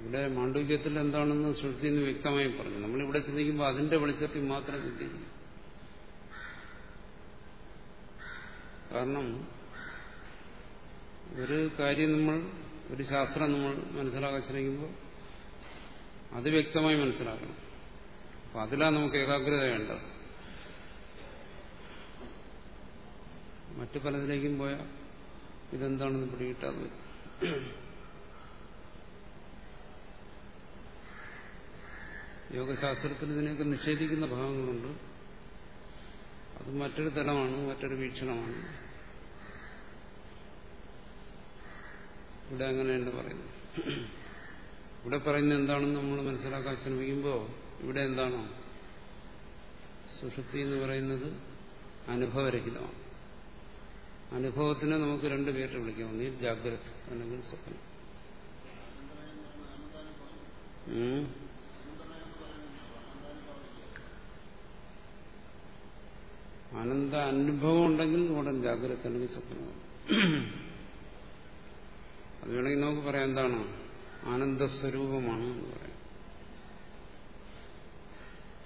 ഇവിടെ മാണ്ഡവ്യത്തിൽ എന്താണെന്ന് ശ്രുതി എന്ന് വ്യക്തമായി പറഞ്ഞു. നമ്മൾ ഇവിടെ ചിന്തിക്കുമ്പോൾ അതിന്റെ വെളിച്ചത്തിൽ മാത്രം ചിന്തിക്കും കാരണം ഒരു കാര്യം നമ്മൾ ഒരു ശാസ്ത്രം നമ്മൾ മനസ്സിലാക്കാൻ ശ്രമിക്കുമ്പോൾ അത് വ്യക്തമായി മനസ്സിലാക്കണം. അപ്പൊ അതിലാണ് നമുക്ക് ഏകാഗ്രത വേണ്ടത്. മറ്റു പലതിലേക്കും പോയാൽ ഇതെന്താണെന്ന് പിടികിട്ടാതെ യോഗശാസ്ത്രത്തിൽ ഇതിനെയൊക്കെ നിഷേധിക്കുന്ന ഭാഗങ്ങളുണ്ട്. അത് മറ്റൊരു തലമാണ് മറ്റൊരു വീക്ഷണമാണ്. ഇവിടെ അങ്ങനെയല്ല പറയുന്നത്? ഇവിടെ പറയുന്നത് എന്താണെന്ന് നമ്മൾ മനസ്സിലാക്കാൻ ശ്രമിക്കുമ്പോൾ ഇവിടെ എന്താണോ? സുഷുപ്തി എന്ന് പറയുന്നത് അനുഭവരഹിതമാണ്. അനുഭവത്തിന് നമുക്ക് രണ്ടു പേരിട്ട് വിളിക്കാം. ഒന്നിൽ ജാഗ്രത അല്ലെങ്കിൽ സ്വപ്നം. ആനന്ദ അനുഭവം ഉണ്ടെങ്കിൽ ഉടൻ ജാഗ്രത അല്ലെങ്കിൽ സ്വപ്നമാണ് അത് വേണമെങ്കിൽ നമുക്ക് പറയാം എന്താണ്? ആനന്ദസ്വരൂപമാണ് എന്ന് പറയാം.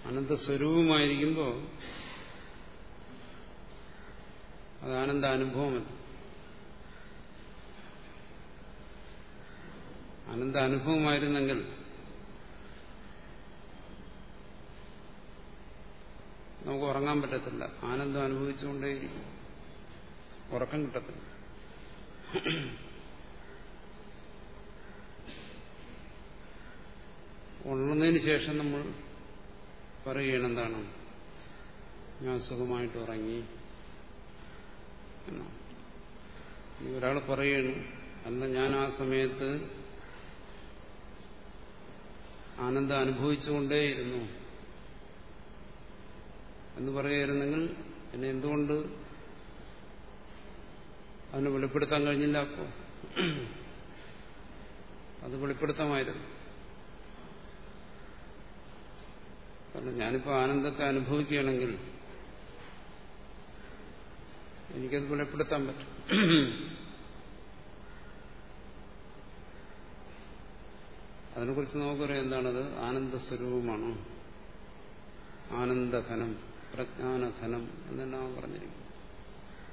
ആനന്ദസ്വരൂപമായിരിക്കുമ്പോൾ അത് ആനന്ദ അനുഭവമല്ല ആനന്ദ അനുഭവമായിരുന്നെങ്കിൽ നമുക്ക് ഉറങ്ങാൻ പറ്റത്തില്ല. ആനന്ദം അനുഭവിച്ചുകൊണ്ടേയിരിക്കും. ഉറക്കം കിട്ടത്തില്ല. ഉണർന്നതിന് ശേഷം നമ്മൾ പറയുകയാണ് എന്താണ് ഞാൻ സുഖമായിട്ട് ഉറങ്ങി ഒരാൾ പറയുകയാണ് അന്ന് ഞാൻ ആ സമയത്ത് ആനന്ദം അനുഭവിച്ചുകൊണ്ടേയിരുന്നു എന്ന് പറയുമായിരുന്നെങ്കിൽ എന്നെ എന്തുകൊണ്ട് അതിനെ വെളിപ്പെടുത്താൻ കഴിഞ്ഞില്ല അപ്പോൾ? അത് വെളിപ്പെടുത്താമായിരുന്നു. കാരണം ഞാനിപ്പോൾ ആനന്ദത്തെ അനുഭവിക്കുകയാണെങ്കിൽ എനിക്കത് വെളിപ്പെടുത്താൻ പറ്റും. അതിനെക്കുറിച്ച് നമുക്കറിയാം എന്താണത്? ആനന്ദ സ്വരൂപമാണ് ആനന്ദഘനം പ്രജ്ഞാനഘനം എന്നെല്ലാം പറഞ്ഞിരിക്കും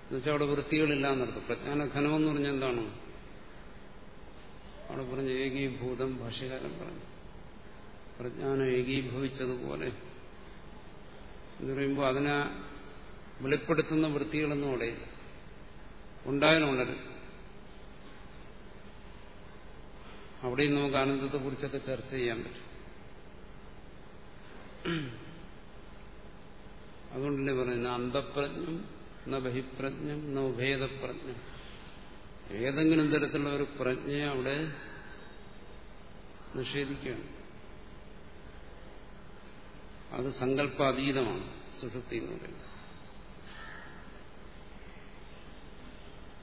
എന്നുവെച്ചാൽ അവിടെ വൃത്തികളില്ല എന്നർത്ഥം. പ്രജ്ഞാനഘനം എന്ന് പറഞ്ഞാൽ എന്താണ്? അവിടെ പറഞ്ഞ ഏകീഭൂതം ഭാഷ്യകാരൻ പറഞ്ഞു. പ്രജ്ഞാനം ഏകീഭവിച്ചതുപോലെ. എന്ന് പറയുമ്പോൾ അതിനെ വെളിപ്പെടുത്തുന്ന വൃത്തികളൊന്നും അവിടെ ഉണ്ടായാലും ഉണരും അവിടെയും നമുക്ക് ആനന്ദത്തെക്കുറിച്ചൊക്കെ ചർച്ച ചെയ്യാൻ പറ്റും. അതുകൊണ്ടല്ലേ പറയുന്നത് അന്ധപ്രജ്ഞം ന ബഹിപ്രജ്ഞം ന ഉഭേദപ്രജ്ഞം. ഏതെങ്കിലും തരത്തിലുള്ള ഒരു പ്രജ്ഞയെ അവിടെ നിഷേധിക്കുകയാണ്. അത് സങ്കല്പാതീതമാണ് സുഷുപ്തി എന്ന് പറയുന്നത്.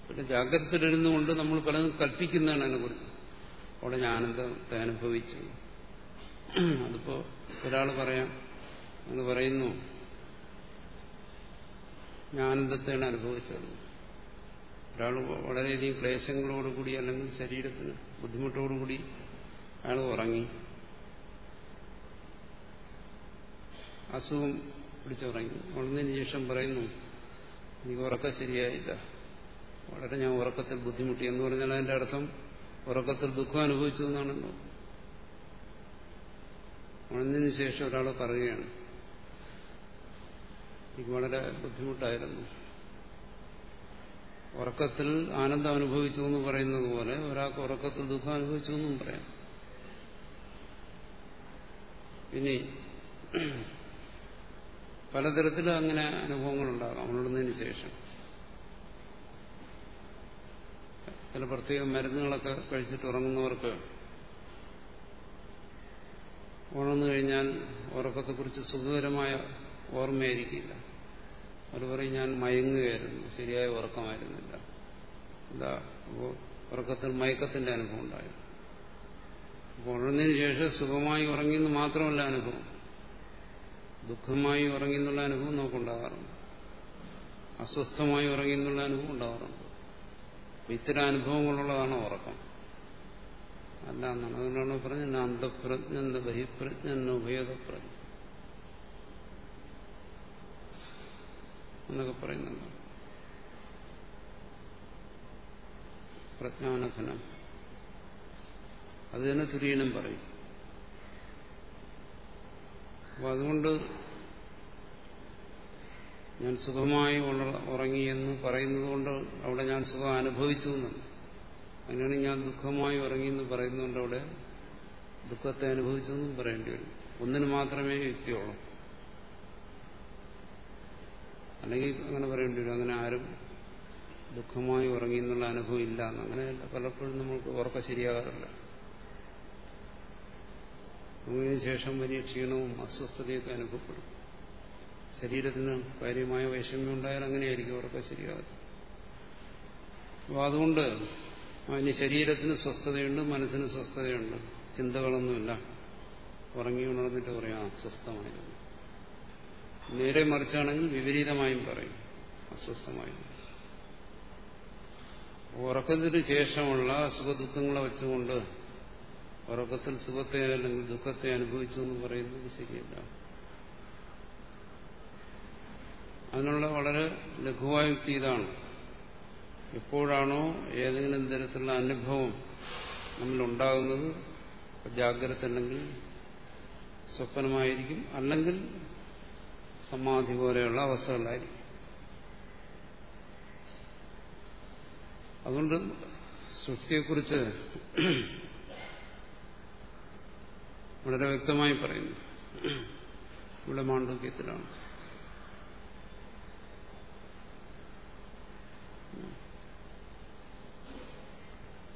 പിന്നെ ജാഗ്രതയിലിരുന്നു കൊണ്ട് നമ്മൾ പലതും കൽപ്പിക്കുന്നതാണ് അതിനെക്കുറിച്ച്. അവിടെ ഞാൻ ആനന്ദത്തെ അനുഭവിച്ചു. അതിപ്പോ ഒരാൾ പറയാം എന്ന് പറയുന്നു ഞാൻ ആനന്ദത്തെയാണ് അനുഭവിച്ചത്. ഒരാൾ വളരെയധികം ക്ലേശങ്ങളോടുകൂടി അല്ലെങ്കിൽ ശരീരത്തിന് ബുദ്ധിമുട്ടോടുകൂടി അയാൾ ഉറങ്ങി. അസുഖം പിടിച്ചുറങ്ങി ഉണർന്നതിന് ശേഷം പറയുന്നു എനിക്ക് ഉറക്കം ശരിയായില്ല. വളരെ ഞാൻ ഉറക്കത്തിൽ ബുദ്ധിമുട്ടി. എന്ന് പറഞ്ഞാൽ അതിന്റെ അർത്ഥം ഉറക്കത്തിൽ ദുഃഖം അനുഭവിച്ചു എന്നാണല്ലോ ഉണർന്നതിന് ശേഷം ഒരാൾ പറയുകയാണ് എനിക്ക് വളരെ ബുദ്ധിമുട്ടായിരുന്നു. ഉറക്കത്തിൽ ആനന്ദം അനുഭവിച്ചു എന്ന് പറയുന്നത് പോലെ ഒരാൾക്ക് ഉറക്കത്തിൽ ദുഃഖം അനുഭവിച്ചു എന്നും പറയാം. ഇനി പലതരത്തിലും അങ്ങനെ അനുഭവങ്ങളുണ്ടാകാം. ഉണർന്നതിന് ശേഷം. ചില പ്രത്യേക മരുന്നുകളൊക്കെ കഴിച്ചിട്ട് ഉറങ്ങുന്നവർക്ക് ഉണർന്നു കഴിഞ്ഞാൽ ഉറക്കത്തെക്കുറിച്ച് സുഖകരമായ ഓർമ്മയായിരിക്കില്ല. അവർ പറയും ഞാൻ മയങ്ങുകയായിരുന്നു. ശരിയായ ഉറക്കമായിരുന്നില്ല. എന്താ? അപ്പോൾ ഉറക്കത്തിൽ മയക്കത്തിന്റെ അനുഭവം ഉണ്ടായി അപ്പോൾ ഉണർന്നതിന് ശേഷം സുഖമായി ഉറങ്ങിയെന്ന് മാത്രമല്ല അനുഭവം. ദുഃഖമായി ഉറങ്ങിയെന്നുള്ള അനുഭവം നമുക്കുണ്ടാകാറുണ്ട്. അസ്വസ്ഥമായി ഉറങ്ങിയെന്നുള്ള അനുഭവം ഉണ്ടാകാറുണ്ട്. ഇത്തരം അനുഭവങ്ങളുള്ളതാണ് ഉറക്കം. അല്ല എന്നാണ് അതുകൊണ്ടാണ് പറഞ്ഞത് അന്തപ്രജ്ഞ ബഹിപ്രജ്ഞ ഉഭയതപ്രജ്ഞ എന്നൊക്കെ പറയുന്നുണ്ട്. പ്രജ്ഞാനഘനം. അത് തന്നെ തുര്യനും പറയും. അപ്പൊ അതുകൊണ്ട് ഞാൻ സുഖമായി ഉറങ്ങിയെന്ന് പറയുന്നത് കൊണ്ട് അവിടെ ഞാൻ സുഖം അനുഭവിച്ചു എന്നാണ് അങ്ങനെയാണ് ഞാൻ ദുഃഖമായി ഉറങ്ങിയെന്ന് പറയുന്നതുകൊണ്ട് അവിടെ ദുഃഖത്തെ അനുഭവിച്ചു എന്നും പറയേണ്ടി വരും. ഒന്നിന് മാത്രമേ യുക്തിയുള്ളൂ അല്ലെങ്കിൽ അങ്ങനെ പറയേണ്ടി വരും. അങ്ങനെ ആരും ദുഃഖമായി ഉറങ്ങി എന്നുള്ള അനുഭവം ഇല്ല എന്ന്. അങ്ങനെയല്ല. പലപ്പോഴും നമ്മൾക്ക് ഉറക്കം ശരിയാകാറില്ല. അതിനുശേഷം വലിയ ക്ഷീണവും അസ്വസ്ഥതയൊക്കെ അനുഭവപ്പെടും. ശരീരത്തിന് കാര്യമായ വൈഷമ്യം ഉണ്ടായാൽ അങ്ങനെയായിരിക്കും അവർക്ക് ശരിയാകും അപ്പോൾ അതുകൊണ്ട് അതിന് ശരീരത്തിന് സ്വസ്ഥതയുണ്ട് മനസ്സിന് സ്വസ്ഥതയുണ്ട്. ചിന്തകളൊന്നുമില്ല. ഉറങ്ങി ഉണർന്നിട്ട് പറയാം അസ്വസ്ഥമായിരുന്നു നേരെ മറിച്ചാണെങ്കിൽ വിപരീതമായും പറയും അസ്വസ്ഥമായിരുന്നു. ഉറക്കത്തിന് ശേഷമുള്ള സുഖദുഃഖങ്ങളെ വെച്ചുകൊണ്ട് ഉറക്കത്തിൽ സുഖത്തെ അല്ലെങ്കിൽ ദുഃഖത്തെ അനുഭവിച്ചു എന്ന് പറയുന്നത് ശരിയല്ല. അതിനുള്ള വളരെ ലഘുവായ യുക്തി ഇതാണ്. എപ്പോഴാണോ ഏതെങ്കിലും തരത്തിലുള്ള അനുഭവം നമ്മളുണ്ടാകുന്നത് ജാഗ്രത അല്ലെങ്കിൽ സ്വപ്നമായിരിക്കും അല്ലെങ്കിൽ സമാധി പോലെയുള്ള അവസ്ഥകളായിരിക്കും. അതുകൊണ്ട് സൃഷ്ടിയെക്കുറിച്ച് വളരെ വ്യക്തമായി പറയുന്നു. ഇവിടെ മാണ്ഡവ്യത്തിലാണ്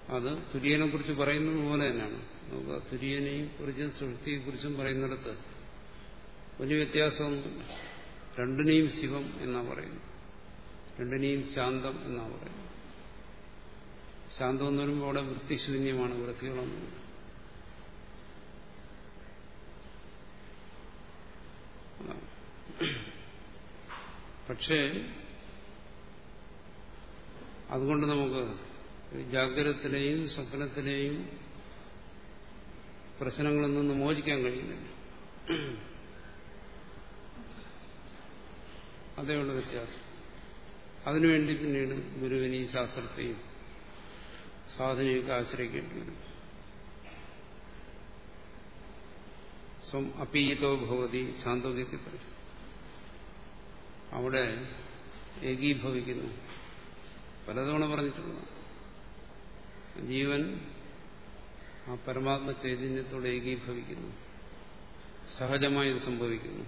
അത് തുര്യനെ കുറിച്ച് പറയുന്നത് പോലെ തന്നെയാണ്. നമുക്ക് തുര്യനെയും കുറിച്ചും സൃഷ്ടിയെ കുറിച്ചും പറയുന്നിടത്ത് വലിയ വ്യത്യാസമൊന്നുമില്ല. രണ്ടിനെയും ശിവം എന്നാ പറയുന്നു രണ്ടിനെയും ശാന്തം എന്നാ പറയുന്നു ശാന്തം എന്ന് പറയുമ്പോൾ അവിടെ വൃത്തിശൂന്യമാണ് വൃത്തികളൊന്നുമില്ല. പക്ഷേ അതുകൊണ്ട് നമുക്ക് ജാഗ്രതത്തിലെയും സ്വപ്നത്തിലെയും പ്രശ്നങ്ങളിൽ നിന്ന് മോചിക്കാൻ കഴിയുന്നില്ല. അതേയുള്ള വ്യത്യാസം. അതിനുവേണ്ടി പിന്നീട് ഗുരുവിനെ ഈ ശാസ്ത്രത്തെയും സാധനയൊക്കെ ആശ്രയിക്കേണ്ടി വരും. സ്വം അപീതോ ഭവതി ഛാന്തോഗ്യത്തിൽ പറയും അവിടെ ഏകീഭവിക്കുന്നു. പലതവണ പറഞ്ഞിട്ടുള്ള ജീവൻ ആ പരമാത്മ ചൈതന്യത്തോടെ ഏകീഭവിക്കുന്നു. സഹജമായി സംഭവിക്കുന്നു.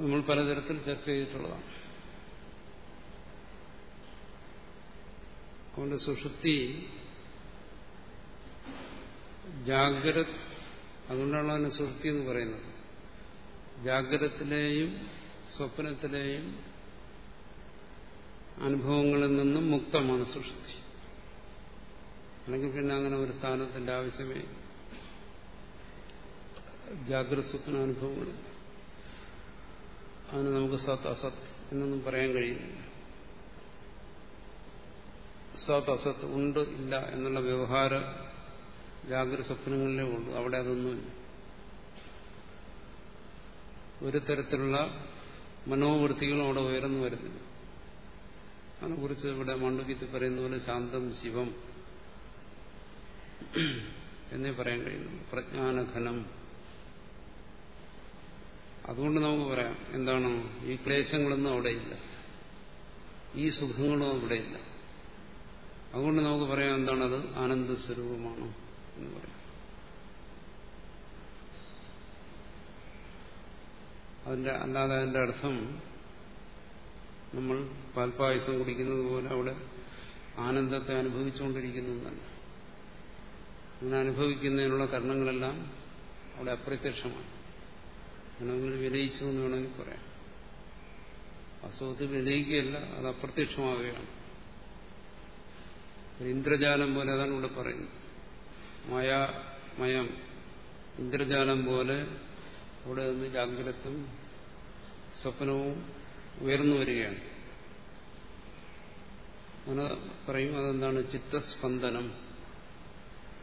നമ്മൾ പലതരത്തിൽ ചർച്ച ചെയ്തിട്ടുള്ളതാണ്. അതുകൊണ്ട് സുഷുപ്തി ജാഗ്രത അതുകൊണ്ടാണ് അതിന് സുഷുപ്തി എന്ന് പറയുന്നത്. ജാഗ്രതത്തിലെയും സ്വപ്നത്തിലെയും അനുഭവങ്ങളിൽ നിന്നും മുക്തമാണ് സുഷുപ്തി അല്ലെങ്കിൽ പിന്നെ അങ്ങനെ ഒരു സ്ഥാനത്തിന്റെ ആവശ്യമേ ജാഗ്രത സ്വപ്ന അനുഭവങ്ങൾ. അതിന് നമുക്ക് സത് അസത് എന്നൊന്നും പറയാൻ കഴിയുന്നില്ല. സത് അസത് ഉണ്ട് ഇല്ല എന്നുള്ള വ്യവഹാര ജാഗ്രത സ്വപ്നങ്ങളിലേ ഉള്ളൂ. അവിടെ അതൊന്നുമില്ല. ഒരു തരത്തിലുള്ള മനോവൃത്തികളും അവിടെ ഉയർന്നു വരുന്നില്ല. അതിനെക്കുറിച്ച് ഇവിടെ മണ്ഡുകിത്ത് പറയുന്ന പോലെ ശാന്തം ശിവം എന്നേ പറയാൻ കഴിയുന്നു പ്രജ്ഞാനഘനം. അതുകൊണ്ട് നമുക്ക് പറയാം എന്താണ്? ഈ ക്ലേശങ്ങളൊന്നും അവിടെയില്ല ഈ സുഖങ്ങളും അവിടെയില്ല അതുകൊണ്ട് നമുക്ക് പറയാം എന്താണത് ആനന്ദ സ്വരൂപമാണ് എന്ന് പറയാം. അതിന്റെ അല്ലാതെ അതിന്റെ അർത്ഥം നമ്മൾ പാൽപ്പായസം കുടിക്കുന്നത് പോലെ അവിടെ ആനന്ദത്തെ അനുഭവിച്ചുകൊണ്ടിരിക്കുന്നു അങ്ങനെ അനുഭവിക്കുന്നതിനുള്ള കർണങ്ങളെല്ലാം അവിടെ അപ്രത്യക്ഷമാണ്. വേണമെങ്കിൽ വിലയിച്ചു എന്ന് വേണമെങ്കിൽ പറയാം. അസുഖത്തിൽ വിലയിക്കുകയല്ല അത് അപ്രത്യക്ഷമാവുകയാണ്. ഇന്ദ്രജാലം പോലെ അതാണ് ഇവിടെ പറയുന്നത്. മായാമയം ഇന്ദ്രജാലം പോലെ അവിടെ നിന്ന് ജാഗ്രതും സ്വപ്നവും ഉയർന്നു വരികയാണ്. അങ്ങനെ പറയും അതെന്താണ്? ചിത്തസ്പന്ദനം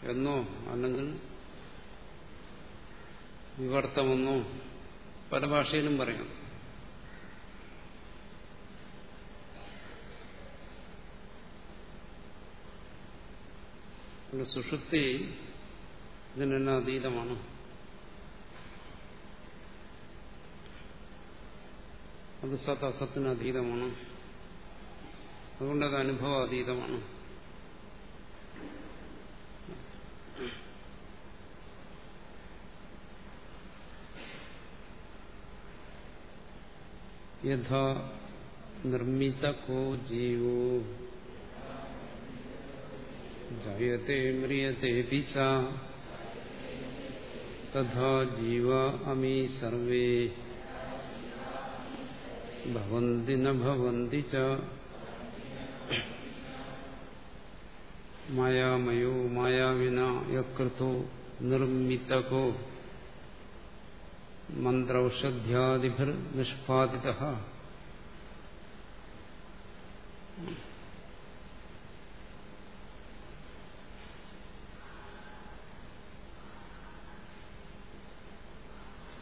എന്നോ അല്ലെങ്കിൽ വിവർത്തമെന്നോ പല ഭാഷയിലും പറയാം. സുഷുപ്തി ഇതിനെന്നെ അതീതമാണ്. അത് സത് അസത്തിന് അതീതമാണ്. അതുകൊണ്ട് അത് അനുഭവ അതീതമാണ് യഥാ നിർമ്മിത കോ ജീവോ. ജയത്തെ മ്രിയത്തെ പിച്ച തഥാ ജീവ അമീ സർവേ. ഭവന്തി ന ഭവന്തി ച മായാമയോ മായാവിന യകൃതോ നിർമ്മിതകോ മന്ത്രൌഷധ്യാദിഭിർ നിഷ്പാദിത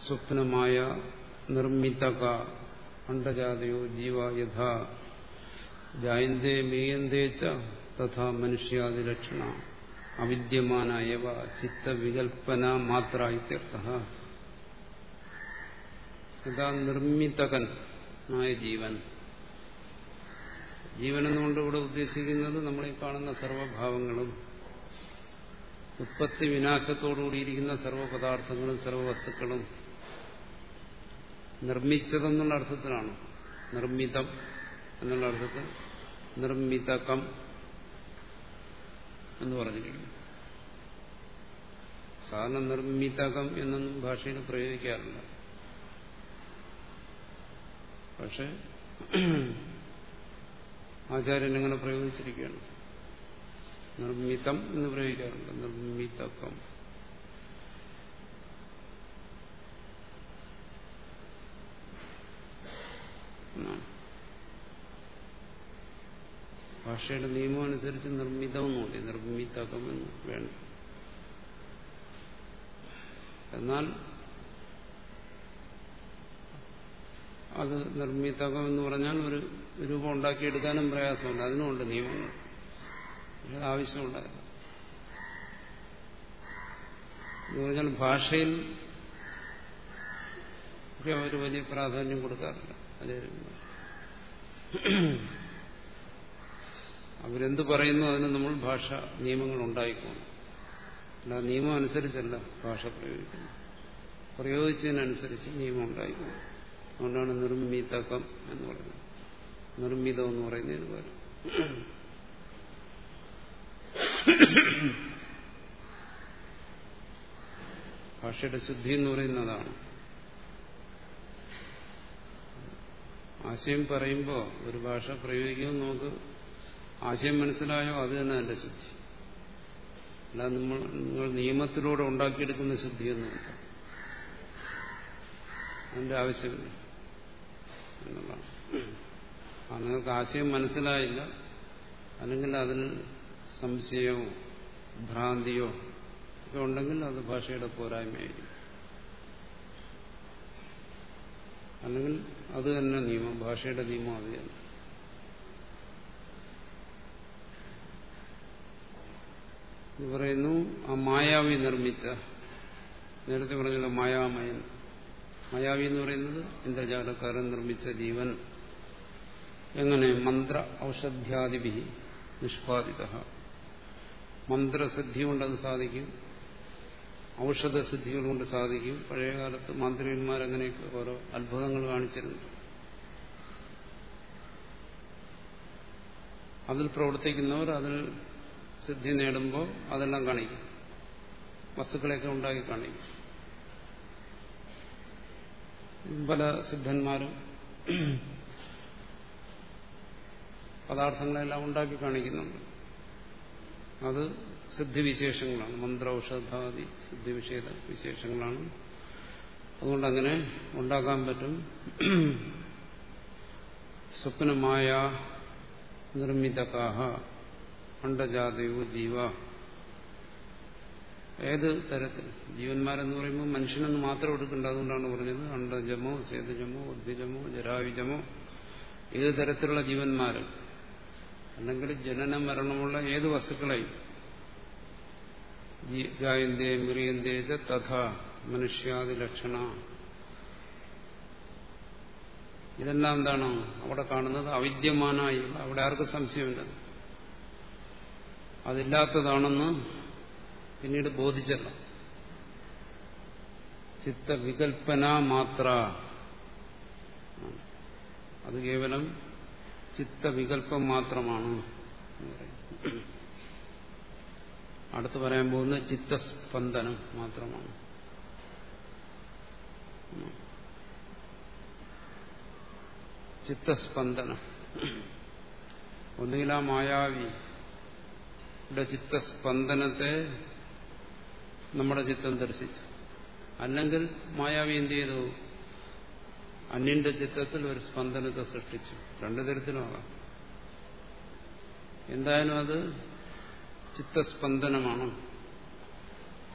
സ്വപ്നമായ നിർമ്മിതക അണ്ടജാതയോ ജീവ യഥാ ജായന്തേ മീയന്തേച്ച തഥാ മനുഷ്യാദിലക്ഷണ അവിദ്യമാനയവ ചിത്തവികൽപ്പന മാത്ര ഇത്യർത്ഥ യഥാ നിർമ്മിതകൻ ആയ ജീവൻ ജീവൻ എന്നുകൊണ്ട് ഇവിടെ ഉദ്ദേശിക്കുന്നത് നമ്മളീ കാണുന്ന സർവഭാവങ്ങളും ഉത്പത്തി വിനാശത്തോടുകൂടിയിരിക്കുന്ന സർവപദാർത്ഥങ്ങളും സർവവസ്തുക്കളും നിർമ്മിച്ചതെന്നുള്ള അർത്ഥത്തിലാണ്. നിർമ്മിതം എന്നുള്ള അർത്ഥത്തിൽ നിർമ്മിതകം എന്ന് പറഞ്ഞിരിക്കുന്നു. സാധാരണ നിർമ്മിതകം എന്നൊന്നും ഭാഷയിൽ പ്രയോഗിക്കാറില്ല. പക്ഷെ ആചാര്യൻ എങ്ങനെ പ്രയോഗിച്ചിരിക്കുകയാണ്. നിർമ്മിതം എന്ന് പ്രയോഗിക്കാറുണ്ട്. നിർമ്മിതകം. എന്നാണ് ഭാഷയുടെ നിയമം അനുസരിച്ച് നിർമ്മിതമെന്നുണ്ട് നിർമ്മിതകമെന്ന് വേണം. എന്നാൽ അത് നിർമ്മിതകം എന്ന് പറഞ്ഞാൽ ഒരു രൂപം ഉണ്ടാക്കിയെടുക്കാനും പ്രയാസമുണ്ട്. അതിനുമുണ്ട് നിയമങ്ങൾ. പക്ഷെ ആവശ്യമുണ്ടായത് എന്ന് പറഞ്ഞാൽ ഭാഷയിൽ അവർ വലിയ പ്രാധാന്യം കൊടുക്കാറില്ല. അവരെന്ത് പറയുന്നു അതിന് നമ്മൾ ഭാഷ നിയമങ്ങൾ ഉണ്ടായിക്കോണം അല്ല നിയമം അനുസരിച്ചല്ല ഭാഷ പ്രയോഗിക്കുന്നത്. പ്രയോഗിച്ചതിനനുസരിച്ച് നിയമം ഉണ്ടായിക്കോണം അതുകൊണ്ടാണ് നിർമ്മിതകം എന്ന് പറയുന്നത്. നിർമ്മിതം എന്ന് പറയുന്നതിന് പകരം. ഭാഷയുടെ ശുദ്ധി എന്ന് പറയുന്നതാണ്. ആശയം പറയുമ്പോൾ ഒരു ഭാഷ പ്രയോഗിക്കുമ്പോൾ നമുക്ക് ആശയം മനസ്സിലായോ? അത് തന്നെ അതിന്റെ ശുദ്ധി. അല്ലാതെ നമ്മൾ നിങ്ങൾ നിയമത്തിലൂടെ ഉണ്ടാക്കിയെടുക്കുന്ന ശുദ്ധിയൊന്നുമില്ല അതിന്റെ ആവശ്യമില്ല എന്നുള്ളതാണ്. നിങ്ങൾക്ക് ആശയം മനസ്സിലായില്ല അല്ലെങ്കിൽ അതിന് സംശയമോ ഭ്രാന്തിയോ ഒക്കെ ഉണ്ടെങ്കിൽ അത് ഭാഷയുടെ പോരായ്മയായിരിക്കും. അല്ലെങ്കിൽ അത് തന്നെ നിയമം ഭാഷയുടെ നിയമം അത് തന്നെ. പറയുന്നു ആ മായാവി നിർമ്മിച്ച നേരത്തെ പറഞ്ഞല്ലോ മായാമയൻ. മായാവി എന്ന് പറയുന്നത് ഇന്ദ്രജാലക്കാരൻ നിർമ്മിച്ച ജീവൻ. എങ്ങനെ? മന്ത്ര ഔഷധ്യാദിഭി നിഷ്പാദിത. മന്ത്രസിദ്ധി കൊണ്ടത് അത് സാധിക്കും ഔഷധസിദ്ധികൾ കൊണ്ട് സാധിക്കും. പഴയകാലത്ത് മാന്ത്രികന്മാരങ്ങനെയൊക്കെ ഓരോ അത്ഭുതങ്ങൾ കാണിച്ചിരുന്നു. അതിൽ പ്രവർത്തിക്കുന്നവർ അതിൽ സിദ്ധി നേടുമ്പോൾ അതെല്ലാം കാണിക്കും. വസ്തുക്കളെയൊക്കെ ഉണ്ടാക്കി കാണിക്കും. പല സിദ്ധന്മാരും പദാർത്ഥങ്ങളെല്ലാം ഉണ്ടാക്കി കാണിക്കുന്നുണ്ട്. അത് സിദ്ധിവിശേഷങ്ങളാണ്. മന്ത്രൌഷധാദി സിദ്ധിവിശേഷ വിശേഷങ്ങളാണ്. അതുകൊണ്ട് അങ്ങനെ ഉണ്ടാക്കാൻ പറ്റും. സ്വപ്നമായ നിർമ്മിതകാഹ അണ്ടജാതയോ ജീവ. ഏത് തരത്തിൽ? ജീവന്മാരെന്ന് പറയുമ്പോൾ മനുഷ്യനെന്ന് മാത്രം എടുക്കേണ്ട. അതുകൊണ്ടാണ് പറഞ്ഞത് അണ്ടജമോ സേതുജമോ ഉദ്ഭിജമോ ജരായുജമോ. ഏത് തരത്തിലുള്ള ജീവന്മാരും? അല്ലെങ്കിൽ ജനന മരണമുള്ള ഏത് വസ്തുക്കളെയും ജായന്തേ മുറിയന്തേ തഥാ മനുഷ്യാദി ലക്ഷണ. ഇതെല്ലാം എന്താണ് അവിടെ കാണുന്നത്? അവിദ്യമാനായി. അവിടെ ആർക്കും സംശയമില്ല? അതില്ലാത്തതാണെന്ന് പിന്നീട് ബോധിച്ചല്ല. ചിത്തവികൽപ്പന മാത്ര. അത് കേവലം ചിത്തവികൽപ്പം മാത്രമാണ് അടുത്ത് പറയാൻ പോകുന്ന ചിത്തസ്പന്ദനം മാത്രമാണ്. ചിത്തസ്പന്ദനം. ഒന്നുകിൽ ആ ചിത്തസ്പന്ദനത്തെ നമ്മുടെ ചിത്തം ദർശിച്ചു. അല്ലെങ്കിൽ മായാവി എന്ത് ചെയ്തു? അന്യന്റെ ചിത്തത്തിൽ ഒരു സ്പന്ദനത്തെ സൃഷ്ടിച്ചു. രണ്ടു തരത്തിലുമാകാം. എന്തായാലും അത് ചിത്തസ്പന്ദനമാണ്.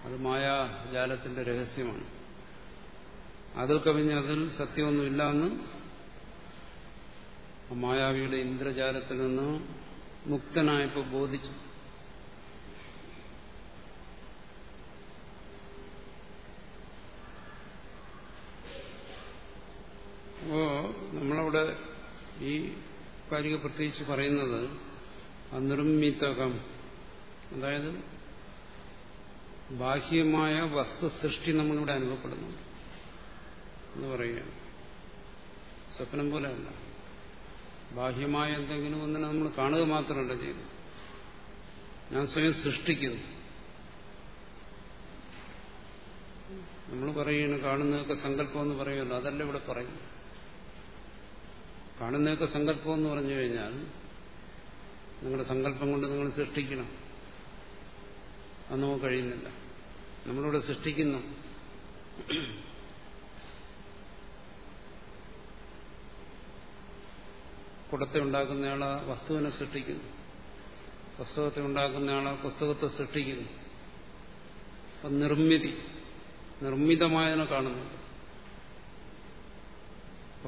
അത് മായാജാലത്തിന്റെ രഹസ്യമാണ്. അതിൽ കവിഞ്ഞ് അതിൽ സത്യമൊന്നുമില്ല എന്ന് മായാവിയുടെ ഇന്ദ്രജാലത്തിൽ നിന്ന് മുക്തനായപ്പോൾ ബോധിച്ചു. അപ്പോ നമ്മളവിടെ ഈ കാര്യം പ്രത്യേകിച്ച് പറയുന്നത് അനിർമ്മിതകം. അതായത് ബാഹ്യമായ വസ്തു സൃഷ്ടി നമ്മളിവിടെ അനുഭവപ്പെടുന്നുണ്ട് എന്ന് പറയുകയാണ്. സ്വപ്നം പോലെയല്ല ബാഹ്യമായ എന്തെങ്കിലും ഒന്നിനെ നമ്മൾ കാണുക മാത്രമല്ല ചെയ്തു ഞാൻ സ്വയം സൃഷ്ടിക്കുന്നു. നമ്മൾ പറയുകയാണ് കാണുന്നതൊക്കെ സങ്കല്പം എന്ന് പറയുമല്ലോ. അതല്ല ഇവിടെ പറയും കാണുന്നതൊക്കെ സങ്കല്പം എന്ന് പറഞ്ഞു കഴിഞ്ഞാൽ നിങ്ങളുടെ സങ്കല്പം കൊണ്ട് നിങ്ങൾ സൃഷ്ടിക്കണം. അത് നമുക്ക് കഴിയുന്നില്ല. നമ്മളിവിടെ സൃഷ്ടിക്കുന്നു. കുടത്തെ ഉണ്ടാക്കുന്നയാൾ ആ വസ്തുവിനെ സൃഷ്ടിക്കുന്നു. പുസ്തകത്തെ ഉണ്ടാക്കുന്നയാൾ ആ പുസ്തകത്തെ സൃഷ്ടിക്കുന്നു. അപ്പം നിർമ്മിതി നിർമ്മിതമായതിനെ കാണുന്നുണ്ട്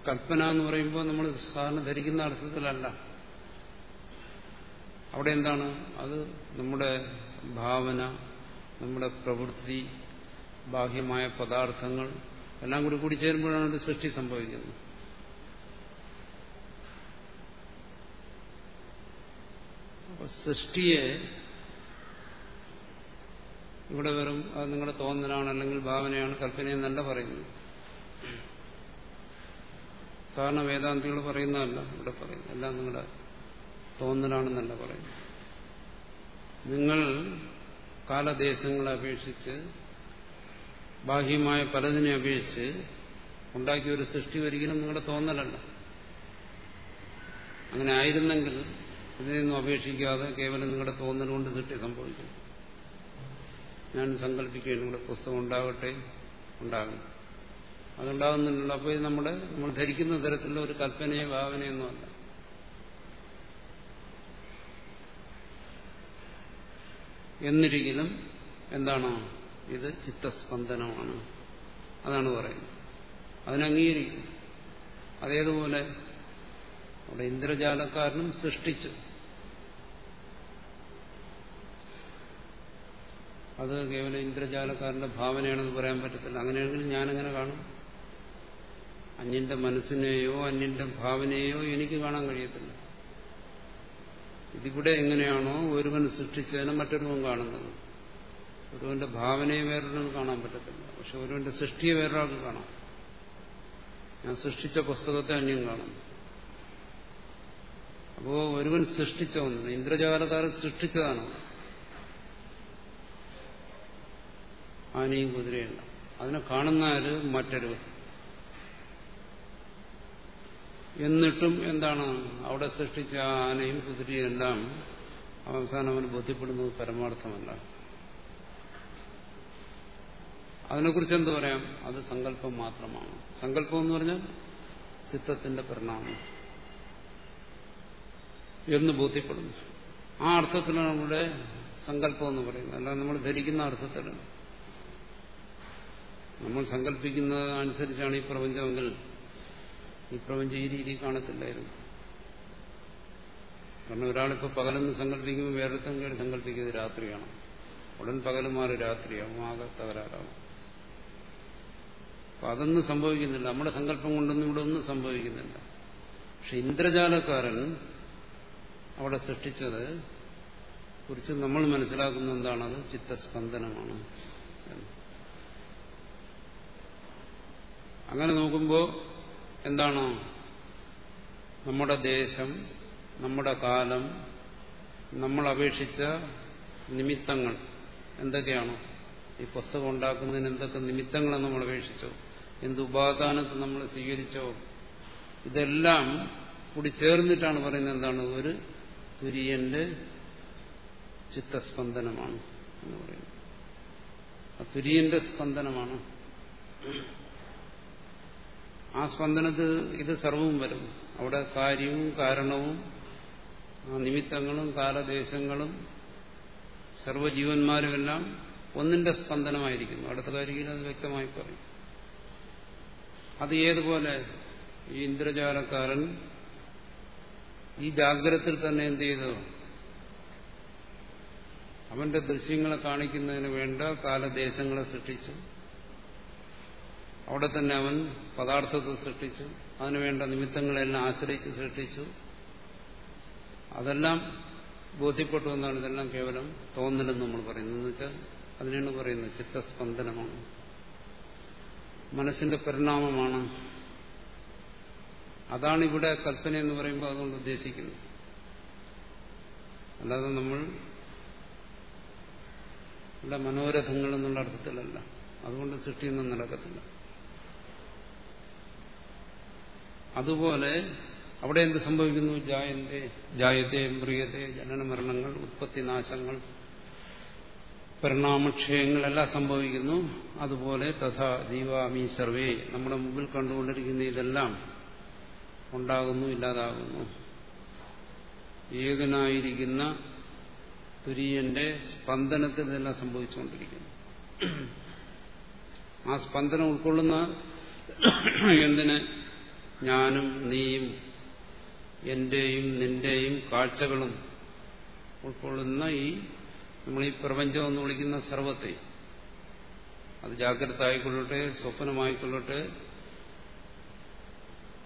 കൽപ്പന എന്ന് പറയുമ്പോൾ നമ്മൾ സാധാരണ ധരിക്കുന്ന അർത്ഥത്തിലല്ല. അവിടെ എന്താണ്? അത് നമ്മുടെ ഭാവന നമ്മുടെ പ്രവൃത്തി ബാഹ്യമായ പദാർത്ഥങ്ങൾ എല്ലാം കൂടി കൂടി ചേരുമ്പോഴാണ് ഒരു സൃഷ്ടി സംഭവിക്കുന്നത്. സൃഷ്ടിയെ ഇവിടെ വെറും അത് നിങ്ങളുടെ തോന്നലാണ് അല്ലെങ്കിൽ ഭാവനയാണ് കൽപ്പനയെന്നല്ല പറയുന്നത്. സാധാരണ വേദാന്തികൾ പറയുന്നതല്ല ഇവിടെ പറയുന്നത്. എല്ലാം നിങ്ങളുടെ തോന്നലാണെന്നല്ല പറയുന്നത്. നിങ്ങൾ കാലദേശങ്ങളെ അപേക്ഷിച്ച് ബാഹ്യമായ പലതിനെ അപേക്ഷിച്ച് ഉണ്ടാക്കിയ ഒരു സൃഷ്ടി ഒരിക്കലും നിങ്ങളുടെ തോന്നലല്ല. അങ്ങനെ ആയിരുന്നെങ്കിൽ ഇതിനൊന്നും അപേക്ഷിക്കാതെ കേവലം നിങ്ങളുടെ തോന്നൽ കൊണ്ട് സൃഷ്ടി സംഭവിക്കും. ഞാൻ സങ്കല്പിക്കുകയാണ് നിങ്ങളുടെ പുസ്തകം ഉണ്ടാകട്ടെ ഉണ്ടാകും. അതുണ്ടാകുന്നുണ്ടല്ലോ അപ്പോൾ നമ്മുടെ നമ്മൾ ധരിക്കുന്ന തരത്തിലുള്ള ഒരു കൽപ്പനയോ ഭാവനയൊന്നുമല്ല. എന്നിരിക്കലും എന്താണ്? ഇത് ചിത്തസ്പന്ദനമാണ്. അതാണ് പറയുന്നത്. അതിനംഗീകരിക്കും അതേതുപോലെ അവിടെ ഇന്ദ്രജാലക്കാരനും സൃഷ്ടിച്ചു. അത് കേവലം ഇന്ദ്രജാലക്കാരന്റെ ഭാവനയാണെന്ന് പറയാൻ പറ്റത്തില്ല. അങ്ങനെയാണെങ്കിൽ ഞാനെങ്ങനെ കാണും. അന്യന്റെ മനസ്സിനെയോ അന്യന്റെ ഭാവനയെയോ എനിക്ക് കാണാൻ കഴിയത്തില്ല. ഇതിവിടെ എങ്ങനെയാണോ ഒരുവൻ സൃഷ്ടിച്ചതിനെ മറ്റൊരുവൻ കാണുന്നത്. ഒരുവന്റെ ഭാവനയെ വേറൊരു കാണാൻ പറ്റത്തില്ല. പക്ഷെ ഒരുവന്റെ സൃഷ്ടിയെ വേറൊരാൾക്ക് കാണാം. ഞാൻ സൃഷ്ടിച്ച പുസ്തകത്തെ അന്യം കാണും. അപ്പോ ഒരുവൻ സൃഷ്ടിച്ച ഒന്നാണ് ഇന്ദ്രജാലതാരം സൃഷ്ടിച്ചതാണ്. ആനയും കുതിരയല്ല അതിനെ കാണുന്നാൽ മറ്റൊരുവൻ. എന്നിട്ടും എന്താണ് അവിടെ സൃഷ്ടിച്ച ആനയും കുതിരയും എല്ലാം അവസാനം അവന് ബോധ്യപ്പെടുന്നത് പരമാർത്ഥമല്ല. അതിനെക്കുറിച്ച് എന്ത് പറയാം? അത് സങ്കല്പം മാത്രമാണ്. സങ്കല്പം എന്ന് പറഞ്ഞാൽ ചിത്തത്തിന്റെ പരിണാമം എന്ന് ബോധ്യപ്പെടുന്നു. ആ അർത്ഥത്തിലാണ് നമ്മുടെ സങ്കല്പം എന്ന് പറയുന്നത്. അല്ലാതെ നമ്മൾ ധരിക്കുന്ന അർത്ഥത്തിലാണ് നമ്മൾ സങ്കല്പിക്കുന്നത് അനുസരിച്ചാണ് ഈ പ്രപഞ്ചമെങ്കിൽ ഈ പ്രപഞ്ചം ഈ രീതിയിൽ കാണത്തില്ലായിരുന്നു. കാരണം ഒരാളിപ്പോൾ പകലെന്ന് സങ്കല്പിക്കുമ്പോൾ വേറൊരുത്തം കയറി സങ്കല്പിക്കുന്നത് രാത്രിയാണ്. ഉടൻ പകൽ രാത്രിയാവും ആകെ തകരാറാവും അപ്പൊ അതൊന്നും സംഭവിക്കുന്നില്ല. നമ്മുടെ സങ്കല്പം കൊണ്ടൊന്നും ഇവിടെ ഒന്നും സംഭവിക്കുന്നില്ല. പക്ഷെ ഇന്ദ്രജാലക്കാരൻ അവിടെ സൃഷ്ടിച്ചത് കുറിച്ച് നമ്മൾ മനസ്സിലാക്കുന്ന എന്താണത്? ചിത്തസ്പന്ദനമാണ് അങ്ങനെ നോക്കുമ്പോൾ എന്താണ്? നമ്മുടെ ദേശം നമ്മുടെ കാലം നമ്മൾ അപേക്ഷിച്ച നിമിത്തങ്ങൾ എന്തൊക്കെയാണ്? ഈ പുസ്തകം ഉണ്ടാക്കുന്നതിന് എന്തൊക്കെ നിമിത്തങ്ങളെ നമ്മൾ അപേക്ഷിച്ചോ? എന്ത് ഉപാദാനത്തെ നമ്മൾ സ്വീകരിച്ചോ? ഇതെല്ലാം കൂടി ചേർന്നിട്ടാണ് പറയുന്നത് എന്താണ്? ഒരു തുര്യന്റെ ചിത്തസ്പന്ദനമാണ് എന്ന് പറയുന്നത്. ആ തുര്യന്റെ സ്പന്ദനമാണ്. ആ സ്പന്ദനത്തിൽ ഇത് സർവവും വരും. അവിടെ കാര്യവും കാരണവും നിമിത്തങ്ങളും കാലദേശങ്ങളും സർവജീവന്മാരുമെല്ലാം ഒന്നിന്റെ സ്പന്ദനമായിരിക്കുന്നു. അടുത്ത കാര്യം അത് വ്യക്തമായി പറയും. അത് ഏതുപോലെ? ഈ ഇന്ദ്രജാലക്കാരൻ ഈ ജാഗ്രത്തിൽ തന്നെ എന്ത് ചെയ്തു? അവന്റെ ദൃശ്യങ്ങളെ കാണിക്കുന്നതിന് വേണ്ട കാലദേശങ്ങളെ സൃഷ്ടിച്ചു. അവിടെ തന്നെ അവൻ പദാർത്ഥത്തെ സൃഷ്ടിച്ചു. അതിനുവേണ്ട നിമിത്തങ്ങളെല്ലാം ആശ്രയിച്ച് സൃഷ്ടിച്ചു. അതെല്ലാം ബോധ്യപ്പെട്ടു എന്നാണ് ഇതെല്ലാം കേവലം തോന്നലെന്ന് നമ്മൾ പറയുന്നത്. എന്ന് വെച്ചാൽ അതിനാണ് പറയുന്നത് ചിത്തസ്പന്ദനമാണ്. മനസ്സിന്റെ പരിണാമമാണ്. അതാണ് ഇവിടെ കൽപ്പന എന്ന് പറയുമ്പോൾ അതുകൊണ്ട് ഉദ്ദേശിക്കുന്നത്. അല്ലാതെ നമ്മൾ മനോരഥങ്ങൾ എന്നുള്ള അർത്ഥത്തിലല്ല. അതുകൊണ്ട് സൃഷ്ടിയൊന്നും നടക്കത്തില്ല. അതുപോലെ അവിടെ എന്ത് സംഭവിക്കുന്നു? ജായന്റെ ജായത്തെ മ്രിയത്തെ ജനന മരണങ്ങൾ ഉത്പത്തി നാശങ്ങൾ പരിണാമക്ഷയങ്ങളെല്ലാം സംഭവിക്കുന്നു. അതുപോലെ തഥാ ജീവാമി സർവേ. നമ്മുടെ മുമ്പിൽ കണ്ടുകൊണ്ടിരിക്കുന്ന ഇതെല്ലാം ഉണ്ടാകുന്നു ഇല്ലാതാകുന്നു. ഏകനായിരിക്കുന്ന തുര്യന്റെ സ്പന്ദനത്തിൽ ഇതെല്ലാം സംഭവിച്ചുകൊണ്ടിരിക്കുന്നു. ആ സ്പന്ദനം ഉൾക്കൊള്ളുന്ന എന്തിന് ഞാനും നീയും എന്റെയും നിന്റെയും കാഴ്ചകളും ഉൾക്കൊള്ളുന്ന ഈ നമ്മൾ ഈ പ്രപഞ്ചം എന്ന് വിളിക്കുന്ന സർവത്തെ. അത് ജാഗ്രത ആയിക്കൊള്ളട്ടെ സ്വപ്നമായിക്കൊള്ളട്ടെ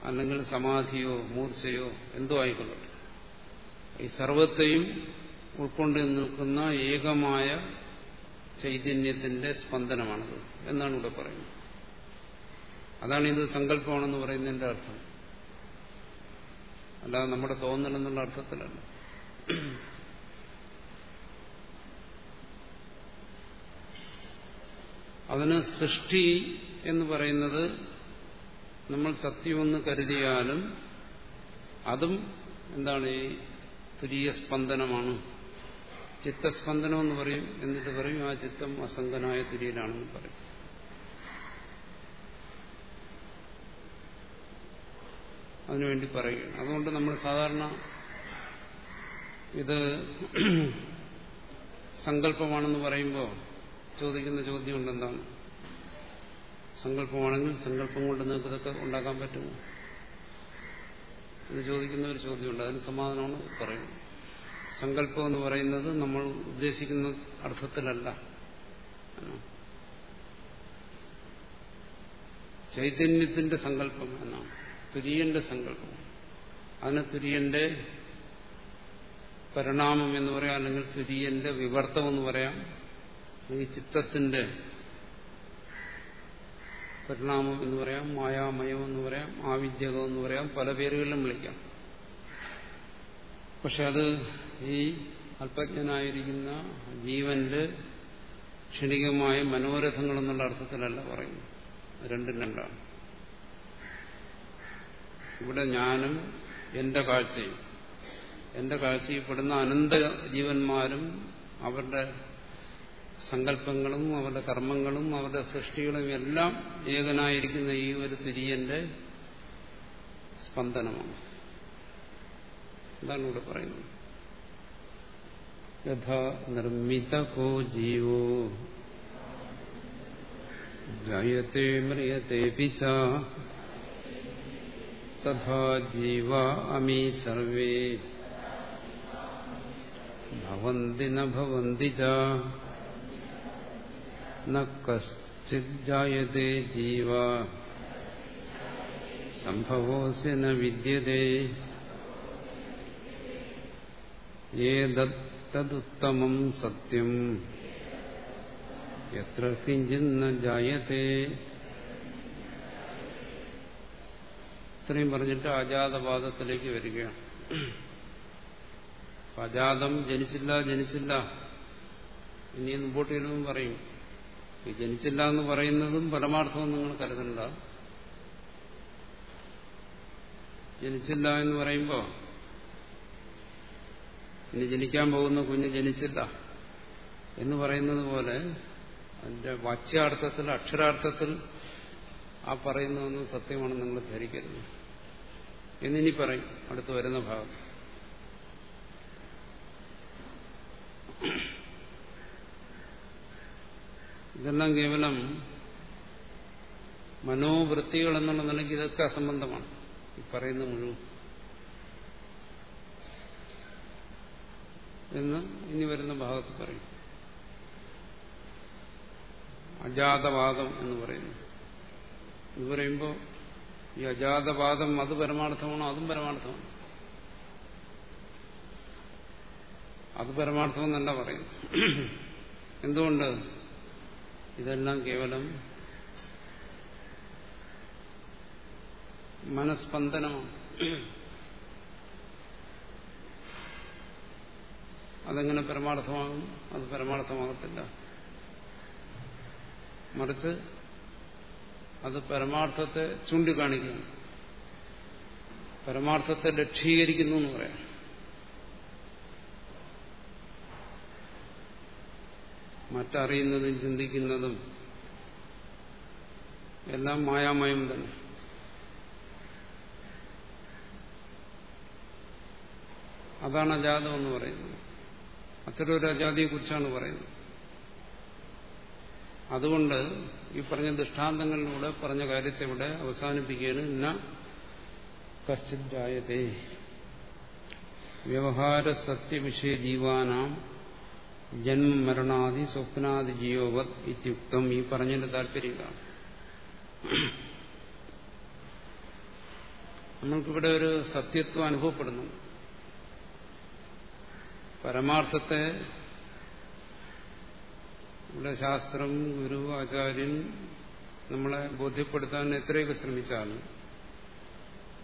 അല്ലെങ്കിൽ സമാധിയോ മൂർച്ചയോ എന്തോ ആയിക്കൊള്ളട്ടെ. ഈ സർവത്തെയും ഉൾക്കൊണ്ട് നിൽക്കുന്ന ഏകമായ ചൈതന്യത്തിന്റെ സ്പന്ദനമാണത് എന്നാണ് ഇവിടെ പറയുന്നത്. അതാണ് ഇത് സങ്കല്പമാണെന്ന് പറയുന്നതിന്റെ അർത്ഥം. അല്ലാതെ നമ്മുടെ തോന്നലെന്നുള്ള അർത്ഥത്തിലല്ല. അതിന് സൃഷ്ടി എന്ന് പറയുന്നത് നമ്മൾ സത്യമെന്ന് കരുതിയാലും അതും എന്താണ് ഈ തുരീയ സ്പന്ദനമാണ്. ചിത്തസ്പന്ദനം എന്ന് പറയും. എന്നിട്ട് പറയും ആ ചിത്തം അസംഗനായ തുര്യനാണെന്ന് പറയും. അതിനുവേണ്ടി പറയുകയാണ്. അതുകൊണ്ട് നമ്മൾ സാധാരണ ഇത് സങ്കല്പമാണെന്ന് പറയുമ്പോൾ ചോദിക്കുന്ന ചോദ്യം കൊണ്ട് എന്താണ് സങ്കല്പമാണെങ്കിൽ സങ്കല്പം കൊണ്ട് നിങ്ങൾക്ക് ഇതൊക്കെ ഉണ്ടാക്കാൻ പറ്റുമോ? ഇത് ചോദിക്കുന്ന ഒരു ചോദ്യമുണ്ട്. അതിന് സമാധാനമാണ് പറയുന്നത്. സങ്കല്പം എന്ന് പറയുന്നത് നമ്മൾ ഉദ്ദേശിക്കുന്ന അർത്ഥത്തിലല്ല. ചൈതന്യത്തിന്റെ സങ്കല്പം എന്നാണ്. തുര്യന്റെ സങ്കല്പം. അതിന് തുര്യന്റെ പരിണാമം എന്ന് പറയാം അല്ലെങ്കിൽ തുര്യന്റെ വിവർത്തം എന്ന് പറയാം. അല്ലെങ്കിൽ ചിത്തത്തിന്റെ പരിണാമം എന്ന് പറയാം മായാമയം എന്ന് പറയാം ആവിദ്യകം എന്ന് പറയാം പല പേരുകളിലും വിളിക്കാം. പക്ഷെ അത് ഈ അല്പജ്ഞനായിരിക്കുന്ന ജീവന്റെ ക്ഷണികമായ മനോരഥങ്ങൾ എന്നുള്ള അർത്ഥത്തിലല്ല പറയുന്നു രണ്ടും രണ്ടാണ്. ഇവിടെ ഞാനും എന്റെ കാഴ്ചയും. എന്റെ കാഴ്ചയിൽപ്പെടുന്ന അനന്ത ജീവന്മാരും അവരുടെ സങ്കല്പങ്ങളും അവരുടെ കർമ്മങ്ങളും അവരുടെ സൃഷ്ടികളും എല്ലാം ഏകനായിരിക്കുന്ന ഈ ഒരു തിരിയന്റെ സ്പന്ദനമാണ്. എന്താണ് ഇവിടെ പറയുന്നത്. യഥാ നിർമ്മിതകോ ജീവോ. ജായത്തെ മ്രിയത്തെ പിച്ച തഥാ ജീവ അമി സർവേ ഭവന്തി ന ഭവന്തി ച ന കശ്ചിജ്ജായത്തെ ജീവ സംഭവോസ്യ ന വിദ്യത്തെ ഏതത്തമം സത്യം എത്ര കിഞ്ചിന്ന ജായത്തെ ഇത്രയും പറഞ്ഞിട്ട് അജാതപാദത്തിലേക്ക് വരികയാണ്. അജാതം ജനിച്ചില്ല ജനിച്ചില്ല. ഇനി മുമ്പോട്ട് ചെല്ലുമ്പോൾ പറയും. ഈ ജനിച്ചില്ല എന്ന് പറയുന്നതും പരമാർത്ഥവും നിങ്ങൾ കരുതണ്ട. ജനിച്ചില്ല എന്ന് പറയുമ്പോ ഇനി ജനിക്കാൻ പോകുന്ന കുഞ്ഞ് ജനിച്ചില്ല എന്ന് പറയുന്നത് പോലെ അതിന്റെ വാച്യാർത്ഥത്തിൽ അക്ഷരാർത്ഥത്തിൽ ആ പറയുന്നതൊന്നും സത്യമാണെന്ന് നിങ്ങൾ ധരിക്കരുത്. എന്നിനി പറയും അടുത്ത് വരുന്ന ഭാഗം. ഇതെല്ലാം കേവലം മനോവൃത്തികൾ എന്നുള്ള നിലയ്ക്ക് ഇതൊക്കെ അസംബന്ധമാണ്. ഈ പറയുന്ന മുഴുവൻ. എന്ന് ഇനി വരുന്ന ഭാഗത്ത് പറയും. അജാതവാദം എന്ന് പറയുന്നു. ഇത് പറയുമ്പോൾ ഈ അജാതവാദം അത് പരമാർത്ഥമാണോ? അതും പരമാർത്ഥമാണ്. അത് പരമാർത്ഥമെന്നല്ല പറയുന്നു എന്തുകൊണ്ട്? ഇതെല്ലാം കേവലം മനസ്പന്ദനമാണ്. അതെങ്ങനെ പരമാർത്ഥമാകും? അത് പരമാർത്ഥമാകത്തില്ല. മറിച്ച് അത് പരമാർത്ഥത്തെ ചൂണ്ടിക്കാണിക്കുന്നു. പരമാർത്ഥത്തെ ലക്ഷീകരിക്കുന്നു എന്ന് പറയാം. മറ്ററിയുന്നതും ചിന്തിക്കുന്നതും എല്ലാം മായാമയം തന്നെ. അതാണ് അജാതം എന്ന് പറയുന്നത്. അത്തരം ഒരു അജാതിയെക്കുറിച്ചാണ് പറയുന്നത്. അതുകൊണ്ട് ഈ പറഞ്ഞ ദൃഷ്ടാന്തങ്ങളിലൂടെ പറഞ്ഞ കാര്യത്തെ ഇവിടെ അവസാനിപ്പിക്കുകയാണ്. ഇന്ന കശ്ചിജായതേ വ്യവഹാര സത്യവിഷയ ജീവാനാം ജന്മമരണാദി സ്വപ്നാദി ജീവവത് ഇത്യുക്തം. ഈ പറഞ്ഞതിന്റെ താല്പര്യം ഇതാണ്. നമ്മൾക്കിവിടെ ഒരു സത്യത്വം അനുഭവപ്പെടുന്നു. പരമാർത്ഥത്തെ ഇവിടെ ശാസ്ത്രം ഗുരു ആചാര്യൻ നമ്മളെ ബോധ്യപ്പെടുത്താൻ എത്രയൊക്കെ ശ്രമിച്ചാലും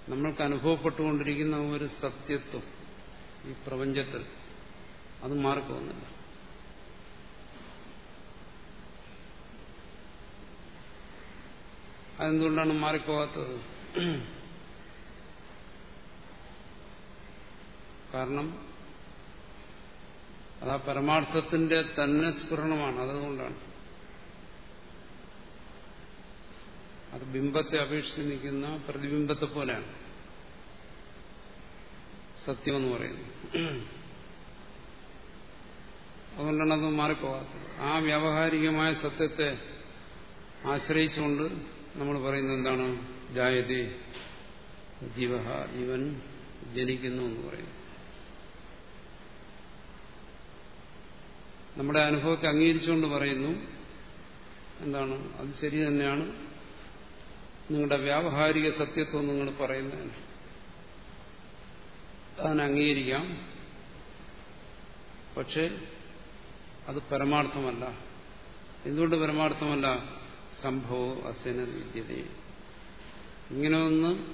നമ്മൾക്ക് അനുഭവപ്പെട്ടുകൊണ്ടിരിക്കുന്ന ഒരു സത്യത്വം ഈ പ്രപഞ്ചത്തിൽ അത് മാറിപ്പോകുന്നില്ല അതെന്തുകൊണ്ടാണ് മാറിപ്പോകാത്തത് കാരണം അത് ആ പരമാർത്ഥത്തിന്റെ തന്നെ സ്ഫുരണമാണ് അതുകൊണ്ടാണ്. അത് ബിംബത്തെ അപേക്ഷിച്ച് നിൽക്കുന്ന പ്രതിബിംബത്തെ പോലെയാണ്. സത്യമെന്ന് പറയുന്നത്. അതുകൊണ്ടാണ് അത് മാറിപ്പോകാത്തത്. ആ വ്യാവഹാരികമായ സത്യത്തെ ആശ്രയിച്ചുകൊണ്ട് നമ്മൾ പറയുന്നത് എന്താണ്? ജായതി ജീവഹ ജീവൻ ജനിക്കുന്നു എന്ന് പറയുന്നു നമ്മുടെ അനുഭവത്തെ അംഗീകരിച്ചുകൊണ്ട് പറയുന്നു. എന്താണ്? അത് ശരി തന്നെയാണ്. നിങ്ങളുടെ വ്യാവഹാരിക സത്യത്വം നിങ്ങൾ പറയുന്നതിന് അതിനെ അംഗീകരിക്കാം. പക്ഷേ അത് പരമാർത്ഥമല്ല. എന്തുകൊണ്ട് പരമാർത്ഥമല്ല? സംഭവ അസന വിദ്യത. ഇങ്ങനെ ഒന്ന്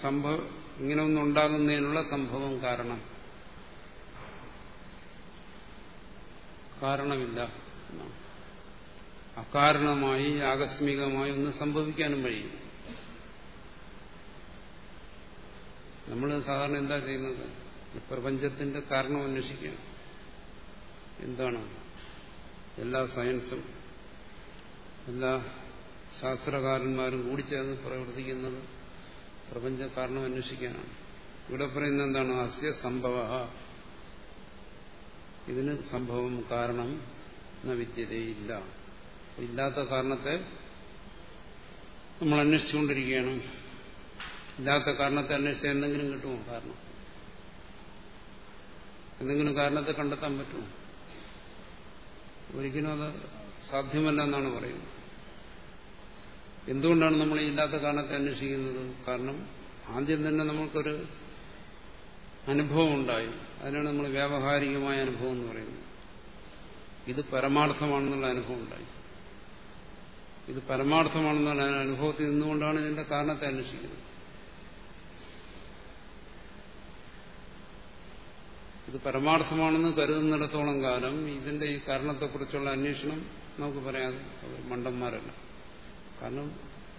സംഭവ ഇങ്ങനെ ഒന്നുണ്ടാകുന്നതിനുള്ള സംഭവം കാരണം കാരണമില്ല എന്നാണ്. അകാരണമായി ആകസ്മികമായി ഒന്നും സംഭവിക്കാനും വഴിയില്ല നമ്മൾ സാധാരണ എന്താ ചെയ്യുന്നത്? പ്രപഞ്ചത്തിന്റെ കാരണം അന്വേഷിക്കുക. എന്താണ്? എല്ലാ സയൻസും എല്ലാ ശാസ്ത്രകാരന്മാരും കൂടി ചേർന്ന് പ്രവർത്തിക്കുന്നത് പ്രപഞ്ച കാരണം അന്വേഷിക്കാനാണ്. ഇവിടെ പറയുന്നത് എന്താണ്? അസ്യ സംഭവ ഇതിന് സംഭവം കാരണം എന്ന വിദ്യതയില്ല ഇല്ലാത്ത കാരണത്തെ നമ്മൾ അന്വേഷിച്ചുകൊണ്ടിരിക്കുകയാണ് ഇല്ലാത്ത കാരണത്തെ അന്വേഷിച്ച എന്തെങ്കിലും കിട്ടുമോ? കാരണം. എന്തെങ്കിലും കാരണത്തെ കണ്ടെത്താൻ പറ്റുമോ? ഒരിക്കലും അത് സാധ്യമല്ല എന്നാണ് പറയുന്നത്. എന്തുകൊണ്ടാണ് നമ്മൾ ഇല്ലാത്ത കാരണത്തെ അന്വേഷിക്കുന്നത്? കാരണം ആദ്യം തന്നെ നമുക്കൊരു അനുഭവം ഉണ്ടായി അതിനാണ് നമ്മൾ വ്യാവഹാരികമായ അനുഭവം എന്ന് പറയുന്നത്. ഇത് പരമാർത്ഥമാണെന്നുള്ള അനുഭവം ഉണ്ടായി ഇത് പരമാർത്ഥമാണെന്നുള്ള അനുഭവത്തിൽ നിന്നുകൊണ്ടാണ് ഇതിന്റെ കാരണത്തെ അന്വേഷിക്കുന്നത്. ഇത് പരമാർത്ഥമാണെന്ന് കരുതുന്നിടത്തോളം കാലം ഇതിന്റെ ഈ കാരണത്തെക്കുറിച്ചുള്ള അന്വേഷണം നമുക്ക് പറയാതെ മണ്ടന്മാരല്ല. കാരണം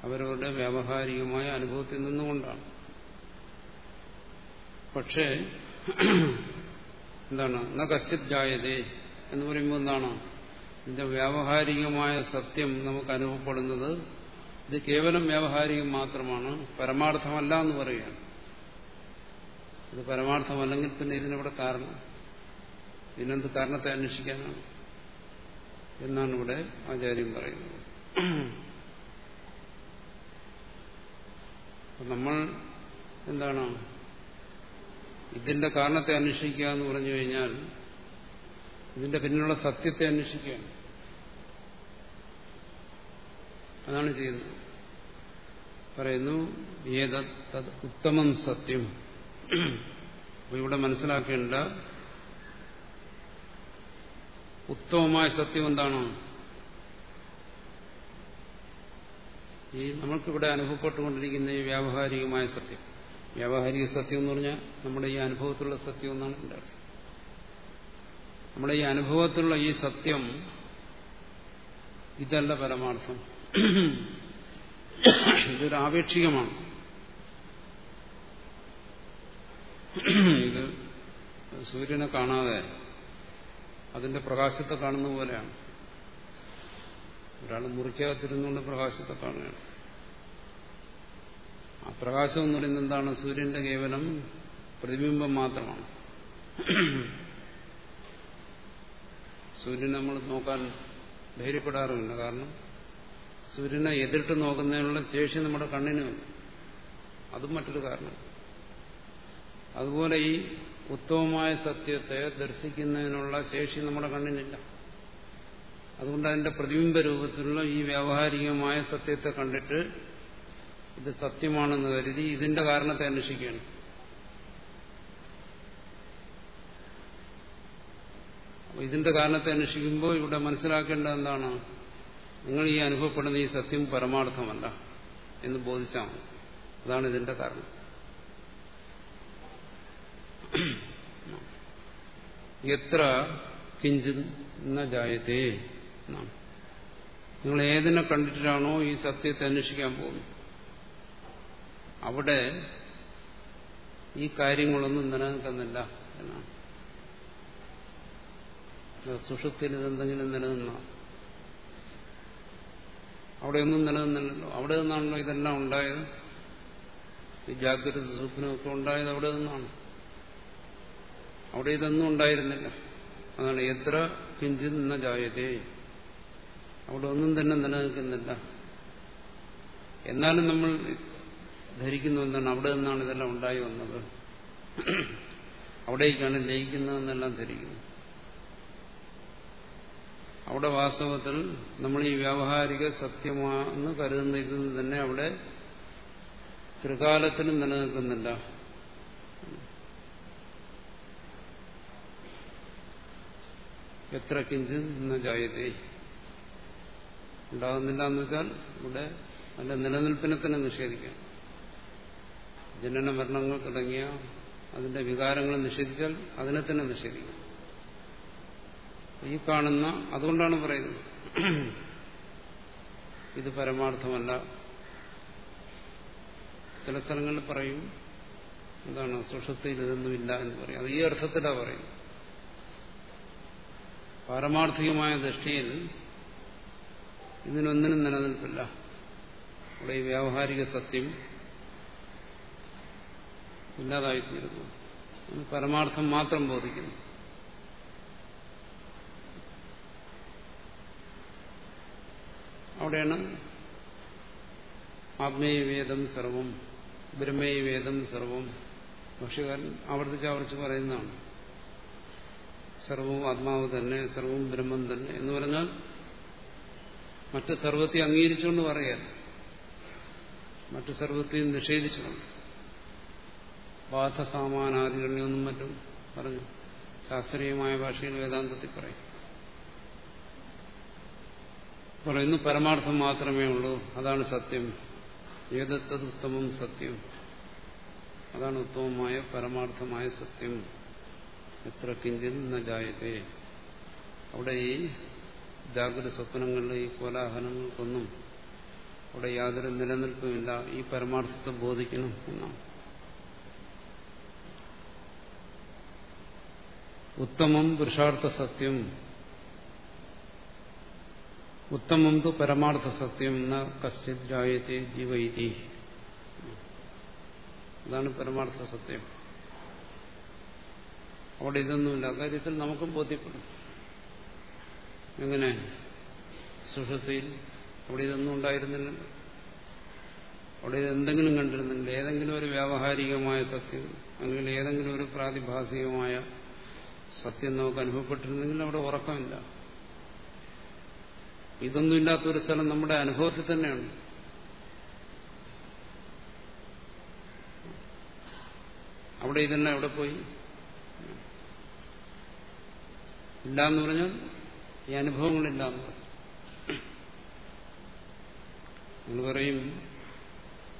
അവരവരുടെ വ്യാവഹാരികമായ അനുഭവത്തിൽ നിന്നുകൊണ്ടാണ്. പക്ഷേ എന്താണ്? ന കശ്ചിത് ജായതേ എന്ന് പറയുമ്പോൾ എന്താണ്? ഇതിന്റെ വ്യാവഹാരികമായ സത്യം നമുക്ക് അനുഭവപ്പെടുന്നത് ഇത് കേവലം വ്യാവഹാരികം മാത്രമാണ് പരമാർത്ഥമല്ല എന്ന് പറയുകയാണ്. ഇത് പരമാർത്ഥമല്ലെങ്കിൽ പിന്നെ ഇതിനിവിടെ കാരണം? ഇതിനെന്ത് കാരണത്തെ അന്വേഷിക്കാനാണ്? എന്നാണ് ഇവിടെ ആചാര്യം പറയുന്നത്. നമ്മൾ എന്താണ് ഇതിന്റെ കാരണത്തെ അന്വേഷിക്കുക എന്ന് പറഞ്ഞു കഴിഞ്ഞാൽ ഇതിന്റെ പിന്നിലുള്ള സത്യത്തെ അന്വേഷിക്കുകയാണ് അതാണ് ചെയ്യുന്നത്. പറയുന്നു ഏത് ഉത്തമം സത്യം. ഇവിടെ മനസ്സിലാക്കേണ്ട ഉത്തമമായ സത്യം എന്താണ്? ഈ നമ്മൾക്കിവിടെ അനുഭവപ്പെട്ടുകൊണ്ടിരിക്കുന്ന ഈ വ്യാവഹാരികമായ സത്യം. വ്യാവഹാരിക സത്യം എന്ന് പറഞ്ഞാൽ നമ്മുടെ ഈ അനുഭവത്തിലുള്ള സത്യം എന്നാണ് അർത്ഥം നമ്മുടെ ഈ അനുഭവത്തിലുള്ള ഈ സത്യം ഇതല്ല പരമാർത്ഥം. ഇതൊരു ആപേക്ഷികമാണ്. ഇത് സൂര്യനെ കാണാതെ അതിന്റെ പ്രകാശത്തെ കാണുന്ന പോലെയാണ്. ഒരാൾ മുറിക്കകത്തിരുന്നുകൊണ്ട് പ്രകാശത്തെ കാണുകയാണ്. ആ പ്രകാശം എന്ന് പറയുന്നത് എന്താണ്? സൂര്യന്റെ കേവലം പ്രതിബിംബം മാത്രമാണ്. സൂര്യൻ നമ്മൾ നോക്കാൻ ധൈര്യപ്പെടാറുമില്ല. കാരണം സൂര്യനെ എതിർട്ട് നോക്കുന്നതിനുള്ള ശേഷി നമ്മുടെ കണ്ണിനുമില്ല അതും മറ്റൊരു കാരണം. അതുപോലെ ഈ ഉത്തമമായ സത്യത്തെ ദർശിക്കുന്നതിനുള്ള ശേഷി നമ്മുടെ കണ്ണിനില്ല. അതുകൊണ്ട് അതിന്റെ പ്രതിബിംബ രൂപത്തിലുള്ള ഈ വ്യാവഹാരികമായ സത്യത്തെ കണ്ടിട്ട് ഇത് സത്യമാണെന്ന് കരുതി ഇതിന്റെ കാരണത്തെ അന്വേഷിക്കുകയാണ്. ഇതിന്റെ കാരണത്തെ അന്വേഷിക്കുമ്പോൾ ഇവിടെ മനസ്സിലാക്കേണ്ട എന്താണ്? നിങ്ങൾ ഈ അനുഭവപ്പെടുന്ന ഈ സത്യം പരമാർത്ഥമല്ല എന്ന് ബോധിച്ചാൽ അതാണ് ഇതിന്റെ കാരണം. എത്ര കിഞ്ചിത് ന ജായത്തെ നിങ്ങൾ ഏതിനെ കണ്ടിട്ടാണോ ഈ സത്യത്തെ അന്വേഷിക്കാൻ പോകുന്നത്? അവിടെ ഈ കാര്യങ്ങളൊന്നും നിലനിൽക്കുന്നില്ല എന്നാണ്. സുഷുപ്തിൽ ഇതെന്തെങ്കിലും നിലനിന്ന? അവിടെയൊന്നും നിലനിന്നില്ലല്ലോ. അവിടെ നിന്നാണല്ലോ ഇതെല്ലാം ഉണ്ടായത്. ഈ ജാഗ്രത സ്വപ്നമൊക്കെ ഉണ്ടായത് അവിടെ നിന്നാണ്. അവിടെ ഇതൊന്നും ഉണ്ടായിരുന്നില്ല. അതാണ് എത്ര കിഞ്ചിത് നിന്ന ജായതേ. അവിടെ ഒന്നും തന്നെ നിലനിൽക്കുന്നില്ല. എന്നാലും നമ്മൾ ധരിക്കുന്നു എന്താണ് അവിടെ നിന്നാണ് ഇതെല്ലാം ഉണ്ടായി വന്നത്. അവിടേക്കാണ് ലയിക്കുന്നതെന്നെല്ലാം ധരിക്കുന്നു. അവിടെ വാസ്തവത്തിൽ നമ്മൾ ഈ വ്യാവഹാരിക സത്യമാണെന്ന് കരുതുന്ന ഇതിൽ തന്നെ അവിടെ ത്രികാലത്തിനും നിലനിൽക്കുന്നില്ല. എത്ര കിഞ്ചിൻ ജായതേ ഉണ്ടാകുന്നില്ല എന്ന് വെച്ചാൽ ഇവിടെ അതിന്റെ നിലനിൽപ്പിനെ തന്നെ നിഷേധിക്കാം. ജനന മരണങ്ങൾ തുടങ്ങിയ അതിന്റെ വികാരങ്ങൾ നിഷേധിച്ചാൽ അതിനെ തന്നെ നിഷേധിക്കും. ഈ കാണുന്ന അതുകൊണ്ടാണ് പറയുന്നത്. ഇത് പരമാർത്ഥമല്ല. ചില സ്ഥലങ്ങളിൽ പറയും എന്താണ് സുഷത്തിൽ ഇതൊന്നുമില്ല എന്ന് പറയും. അത് ഈ അർത്ഥത്തിലാണ് പറയും പാരമാർത്ഥികമായ ദൃഷ്ടിയിൽ ഇതിനൊന്നിനും നിലനിൽപ്പില്ല. അവിടെ ഈ വ്യാവഹാരിക സത്യം ഇല്ലാതായിത്തീരുന്നു. പരമാർത്ഥം മാത്രം ബോധിക്കുന്നു. അവിടെയാണ് ആത്മീയവേദം സർവം ബ്രഹ്മേയവേദം സർവം. ഭക്ഷ്യകാരൻ ആവർത്തിച്ച് ആവർത്തിച്ച് പറയുന്നതാണ്. സർവവും ആത്മാവ് തന്നെ സർവവും ബ്രഹ്മം തന്നെ എന്ന് പറഞ്ഞാൽ മറ്റു സർവത്തെ അംഗീകരിച്ചുകൊണ്ട് പറയാൻ മറ്റു സർവത്തെയും നിഷേധിച്ചുകൊണ്ട്. ബാധസാമാനാദികളൊന്നും മറ്റും പറഞ്ഞു ശാസ്ത്രീയമായ ഭാഷയിൽ വേദാന്തത്തിൽ പറയും. പറയുന്നു പരമാർത്ഥം മാത്രമേ ഉള്ളൂ. അതാണ് സത്യം. ഏതത്തത് ഉത്തമം സത്യം? അതാണ് ഉത്തമമായ പരമാർത്ഥമായ സത്യം. എത്ര കിഞ്ചിൽ ന ജായത്തെ? അവിടെ ഈ ജാഗ്രത സ്വപ്നങ്ങളിലെ ഈ കോലാഹലങ്ങൾക്കൊന്നും അവിടെ യാതൊരു നിലനിൽപ്പുമില്ല. ഈ പരമാർത്ഥത്തെ ബോധിക്കണം എന്നാണ്. ഉത്തമം പുരുഷാർത്ഥ സത്യം. ഉത്തമം തു പരമാർത്ഥ സത്യം എന്ന കശ്ചിത് ജായത്തെ ജീവൈതി. അതാണ് പരമാർത്ഥ സത്യം. അവിടെ ഇതൊന്നുമില്ല. കാര്യത്തിൽ നമുക്കും ബോധ്യപ്പെടും. എങ്ങനെ? സുഷുതിയിൽ അവിടെ ഇതൊന്നും ഉണ്ടായിരുന്നില്ല അവിടെ എന്തെങ്കിലും കണ്ടിരുന്നില്ല. ഏതെങ്കിലും ഒരു വ്യാവഹാരികമായ സത്യം അല്ലെങ്കിൽ ഏതെങ്കിലും ഒരു പ്രാതിഭാസികമായ സത്യം നമുക്ക് അനുഭവപ്പെട്ടിരുന്നെങ്കിൽ അവിടെ ഉറക്കമില്ല. ഇതൊന്നും ഇല്ലാത്തൊരു സ്ഥലം നമ്മുടെ അനുഭവത്തിൽ തന്നെയാണ് അവിടെ ഇതന്നെ അവിടെ പോയി? ഇല്ല എന്ന് പറഞ്ഞാൽ ഈ അനുഭവങ്ങളില്ല പറയും. നമ്മൾ പറയും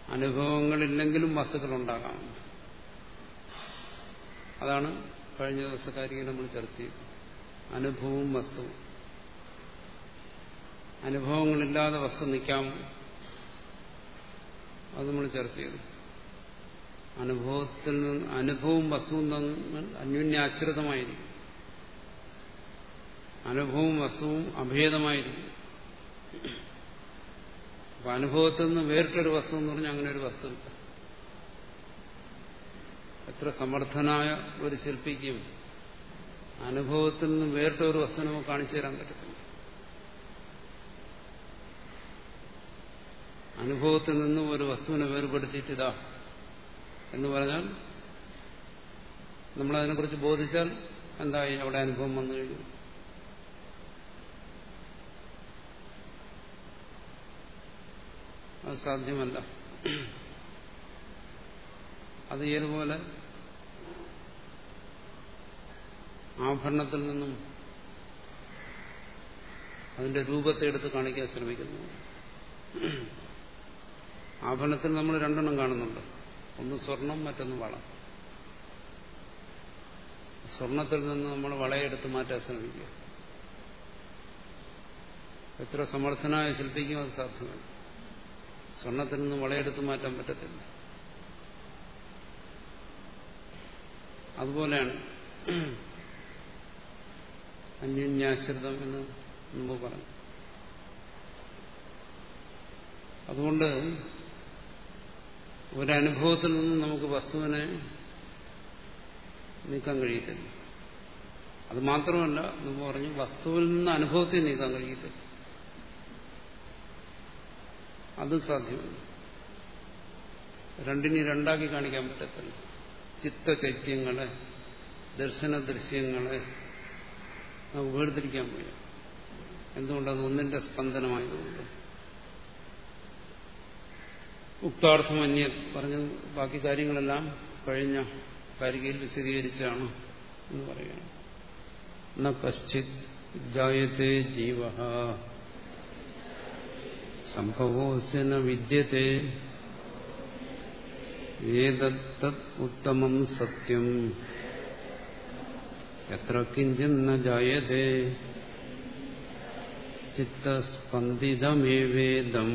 അനുഭവങ്ങളില്ലെങ്കിലും വസ്തുക്കളുണ്ടാകാം. അതാണ് കഴിഞ്ഞ ദിവസക്കാരികൾ നമ്മൾ ചർച്ച ചെയ്തു. അനുഭവവും വസ്തുവും. അനുഭവങ്ങളില്ലാതെ വസ്തു നിൽക്കാം. അത് നമ്മൾ ചർച്ച ചെയ്തു. അനുഭവത്തിൽ നിന്ന് അനുഭവവും വസ്തുവും തമ്മിൽ അന്യോന്യാശ്രിതമായിരിക്കും. അനുഭവവും വസ്തുവും അഭേദമായിരിക്കും. അപ്പൊ അനുഭവത്തിൽ നിന്ന് വേറിട്ടൊരു വസ്തു എന്ന് പറഞ്ഞാൽ അങ്ങനെ ഒരു വസ്തുവില്ല എത്ര സമർത്ഥനായ ഒരു ശില്പിക്കും അനുഭവത്തിൽ നിന്നും വേറിട്ടൊരു വസ്തു നമുക്ക് കാണിച്ചു തരാൻ പറ്റത്തില്ല. അനുഭവത്തിൽ നിന്നും ഒരു വസ്തുവിനെ വേർപെടുത്തിയിട്ടിതാ എന്ന് പറഞ്ഞാൽ നമ്മളതിനെക്കുറിച്ച് ബോധിച്ചാൽ എന്തായി അവിടെ അനുഭവം വന്നു കഴിഞ്ഞു? അത് സാധ്യമല്ല. അത് ഏതുപോലെ? ആഭരണത്തിൽ നിന്നും അതിന്റെ രൂപത്തെ എടുത്ത് കാണിക്കാൻ ശ്രമിക്കുന്നു. ആഭരണത്തിൽ നമ്മൾ രണ്ടെണ്ണം കാണുന്നുണ്ട്. ഒന്ന് സ്വർണം മറ്റൊന്ന് വള. സ്വർണത്തിൽ നിന്ന് നമ്മൾ വളയെടുത്ത് മാറ്റാൻ ശ്രമിക്കുക. എത്ര സമർത്ഥനായ ശില്പിക്കും അത് സാധ്യമല്ല. സ്വർണത്തിൽ നിന്ന് വളയെടുത്ത് മാറ്റാൻ പറ്റത്തില്ല. അതുപോലെയാണ് അന്യോന്യാശ്രിതം എന്ന് മുമ്പ് പറഞ്ഞു. അതുകൊണ്ട് ഒരനുഭവത്തിൽ നിന്നും നമുക്ക് വസ്തുവിനെ നീക്കാൻ കഴിയത്തില്ല. അത് മാത്രമല്ല മുമ്പ് പറഞ്ഞു വസ്തുവിൽ നിന്ന് അനുഭവത്തെ നീക്കാൻ കഴിയത്തില്ല. അത് സാധ്യമല്ല. രണ്ടിനെ രണ്ടാക്കി കാണിക്കാൻ പറ്റത്തില്ല. ചിത്തചൈത്യങ്ങളെ ദർശന ദൃശ്യങ്ങളെ വേർതിരിക്കാൻ വയ്യ എന്തുകൊണ്ടത് ഒന്നിന്റെ സ്പന്ദനമായതുകൊണ്ട്? ഉക്താർത്ഥം അന്യ പറഞ്ഞ ബാക്കി കാര്യങ്ങളെല്ലാം കഴിഞ്ഞ കാരികയിൽ വിശദീകരിച്ചാണ് എന്ന് പറയുകയാണ്. ന കശ്ചിത് ജായത്തെ ജീവ സംഭവോസ്യ ന വിദ്യത്തെ ഏതത്തത് ഉത്തമം സത്യം? എത്ര കിഞ്ചിന്ന ജായതേ? ചിത്തസ്പന്ദിതമേവേദം.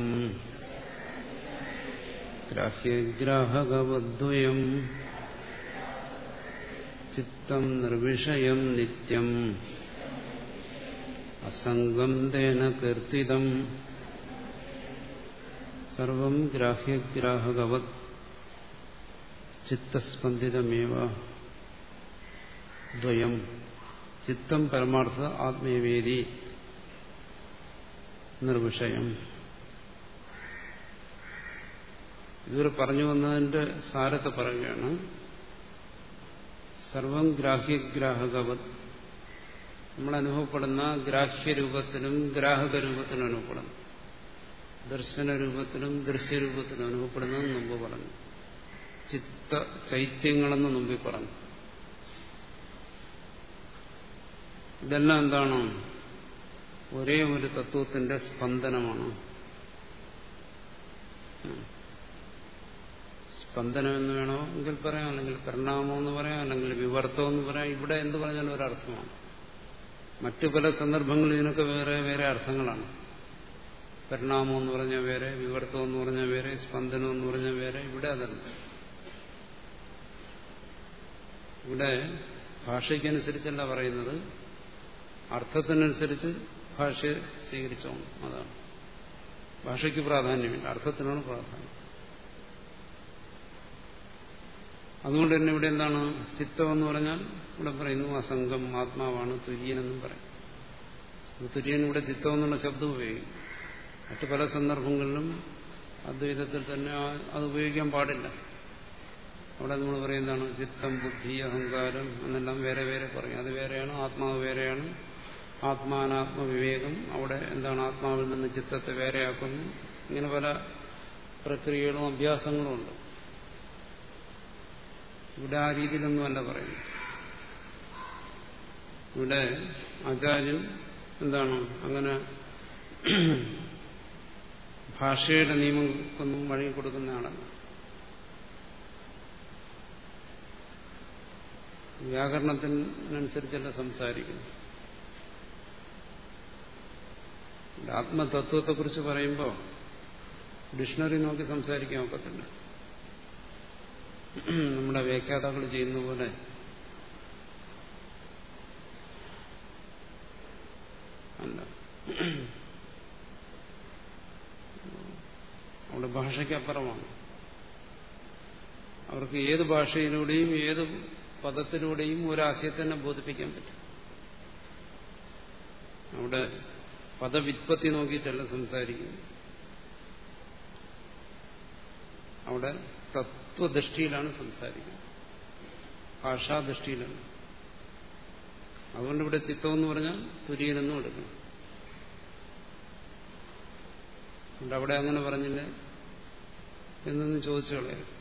ഗ്രാഹ്യഗ്രാഹകവദ്വയം ചിത്തം നിർവിഷയം നിത്യം. അസംഗം തേന കീർത്തിതം. സർവം ഗ്രാഹ്യഗ്രാഹകവത് ചിത്തസ്പന്ദിതമേവ ദ്വയം. ചിത്തം പരമാർത്ഥ ആത്മീയവേദി നിർവിഷയം. ഇതുവരെ പറഞ്ഞു വന്നതിന്റെ സാരത്തെ പറയുകയാണ്. സർവം ഗ്രാഹ്യഗ്രാഹകവത്. നമ്മൾ അനുഭവപ്പെടുന്ന ഗ്രാഹ്യരൂപത്തിനും ഗ്രാഹക രൂപത്തിനും അനുഭവപ്പെടുന്നു. ദർശന ദൃശ്യരൂപത്തിനും അനുഭവപ്പെടുന്നതെന്ന് മുമ്പ് പറഞ്ഞു. ചിത്ത ചൈത്യങ്ങളെന്ന് മുമ്പിൽ പറഞ്ഞു. ഇതെല്ലാം എന്താണ്? ഒരേ ഒരു തത്വത്തിന്റെ സ്പന്ദനമാണ്. സ്പന്ദനം എന്ന് വേണോ എങ്കിൽ പറയാം അല്ലെങ്കിൽ പരിണാമം എന്ന് പറയാം അല്ലെങ്കിൽ വിവർത്തം എന്ന് പറയാം. ഇവിടെ എന്ത് പറഞ്ഞാലും ഒരർത്ഥമാണ്. മറ്റു പല സന്ദർഭങ്ങളിൽ ഇതിനൊക്കെ വേറെ വേറെ അർത്ഥങ്ങളാണ്. പരിണാമം എന്ന് പറഞ്ഞാൽ വേറെ വിവർത്തം എന്ന് പറഞ്ഞാൽ വേറെ സ്പന്ദനം എന്ന് പറഞ്ഞാൽ വേറെ. ഇവിടെ അതല്ല. ഇവിടെ ഭാഷയ്ക്കനുസരിച്ചല്ല പറയുന്നത്. അർത്ഥത്തിനനുസരിച്ച് ഭാഷ സ്വീകരിച്ചോണം. അതാണ്. ഭാഷയ്ക്ക് പ്രാധാന്യമില്ല. അർത്ഥത്തിനാണ് പ്രാധാന്യം. അതുകൊണ്ട് തന്നെ ഇവിടെ എന്താണ് ചിത്തം എന്ന് പറഞ്ഞാൽ ഇവിടെ പറയുന്നു അസംഗം ആത്മാവാണ് തുര്യനെന്നും പറയും. തുര്യൻ ഇവിടെ ചിത്തം എന്നുള്ള ശബ്ദം ഉപയോഗിക്കും. മറ്റു പല സന്ദർഭങ്ങളിലും അദ്വൈതത്തിൽ തന്നെ അത് ഉപയോഗിക്കാൻ പാടില്ല. അവിടെ നമ്മൾ പറയുന്നതാണ് ചിത്തം ബുദ്ധി അഹങ്കാരം എന്നെല്ലാം വേറെ വേറെ പറയും. അത് വേറെയാണ് ആത്മാവ് വേറെയാണ്. ആത്മാനാത്മ വിവേകം അവിടെ എന്താണ്? ആത്മാവിൽ നിന്ന് ചിത്തത്തെ വേറെയാക്കുന്നു. ഇങ്ങനെ പല പ്രക്രിയകളും അഭ്യാസങ്ങളും ഉണ്ട്. ഇവിടെ ആ രീതിയിലൊന്നുമല്ല പറയുന്നത്. ഇവിടെ ആചാര്യൻ എന്താണ്? അങ്ങനെ ഭാഷയുടെ നിയമങ്ങൾക്കൊന്നും വഴങ്ങി കൊടുക്കുന്ന വ്യാകരണത്തിനനുസരിച്ചല്ല സംസാരിക്കുന്നു ആത്മതത്വത്തെക്കുറിച്ച് പറയുമ്പോൾ ഡിക്ഷണറി നോക്കി സംസാരിക്കാൻ ഒക്കത്തില്ല. നമ്മുടെ വ്യാഖ്യാതാക്കൾ ചെയ്യുന്ന പോലെ അവിടെ ഭാഷയ്ക്കപ്പുറമാണ്. അവർക്ക് ഏത് ഭാഷയിലൂടെയും ഏത് പദത്തിലൂടെയും ഒരാശയത്തെ തന്നെ ബോധിപ്പിക്കാൻ പറ്റും. അവിടെ പദവിത്പത്തി നോക്കിയിട്ടല്ല സംസാരിക്കുന്നു അവിടെ തത്വദൃഷ്ടിയിലാണ് സംസാരിക്കുന്നത്. ഭാഷാദൃഷ്ടിയിലാണ്. അതുകൊണ്ട് ഇവിടെ ചിത്തം എന്ന് പറഞ്ഞാൽ തുര്യനെന്നും എടുക്കണം. അവിടെ അങ്ങനെ പറഞ്ഞില്ലേ. എന്നൊന്നും ചോദിച്ചു കളയാം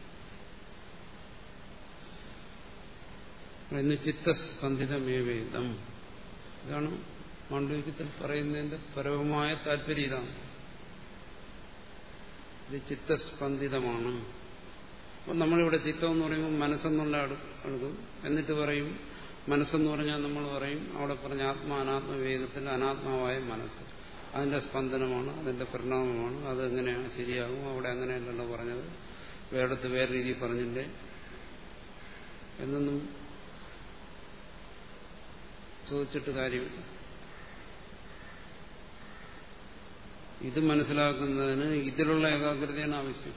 ഇന്ന് ചിത്തസ്പന്ദിതമേവേദം. ഇതാണ് മാണ്ഡവികത്തിൽ പറയുന്നതിന്റെ പരമമായ താല്പര്യം ഇതാണ്. ഇത് ചിത്തസ്പന്ദിതമാണ്. അപ്പം നമ്മളിവിടെ ചിത്തം എന്ന് പറയുമ്പോൾ മനസ്സെന്നുള്ള അടുക്കും എന്നിട്ട് പറയും മനസ്സെന്ന് പറഞ്ഞാൽ നമ്മൾ പറയും അവിടെ പറഞ്ഞ ആത്മാ അനാത്മ വിവേകത്തിൽ അനാത്മാവായ മനസ്സ്. അതിന്റെ സ്പന്ദനമാണ് അതിന്റെ പരിണാമമാണ് അതെങ്ങനെയാണ് ശരിയാകും അവിടെ അങ്ങനെയല്ലല്ലോ പറഞ്ഞത്. വേറെടുത്ത് വേറെ രീതിയിൽ പറഞ്ഞില്ലേ? എന്നൊന്നും ചോദിച്ചിട്ട് കാര്യമില്ല. ഇത് മനസ്സിലാക്കുന്നതിന് ഇതിലുള്ള ഏകാഗ്രതയാണ് ആവശ്യം.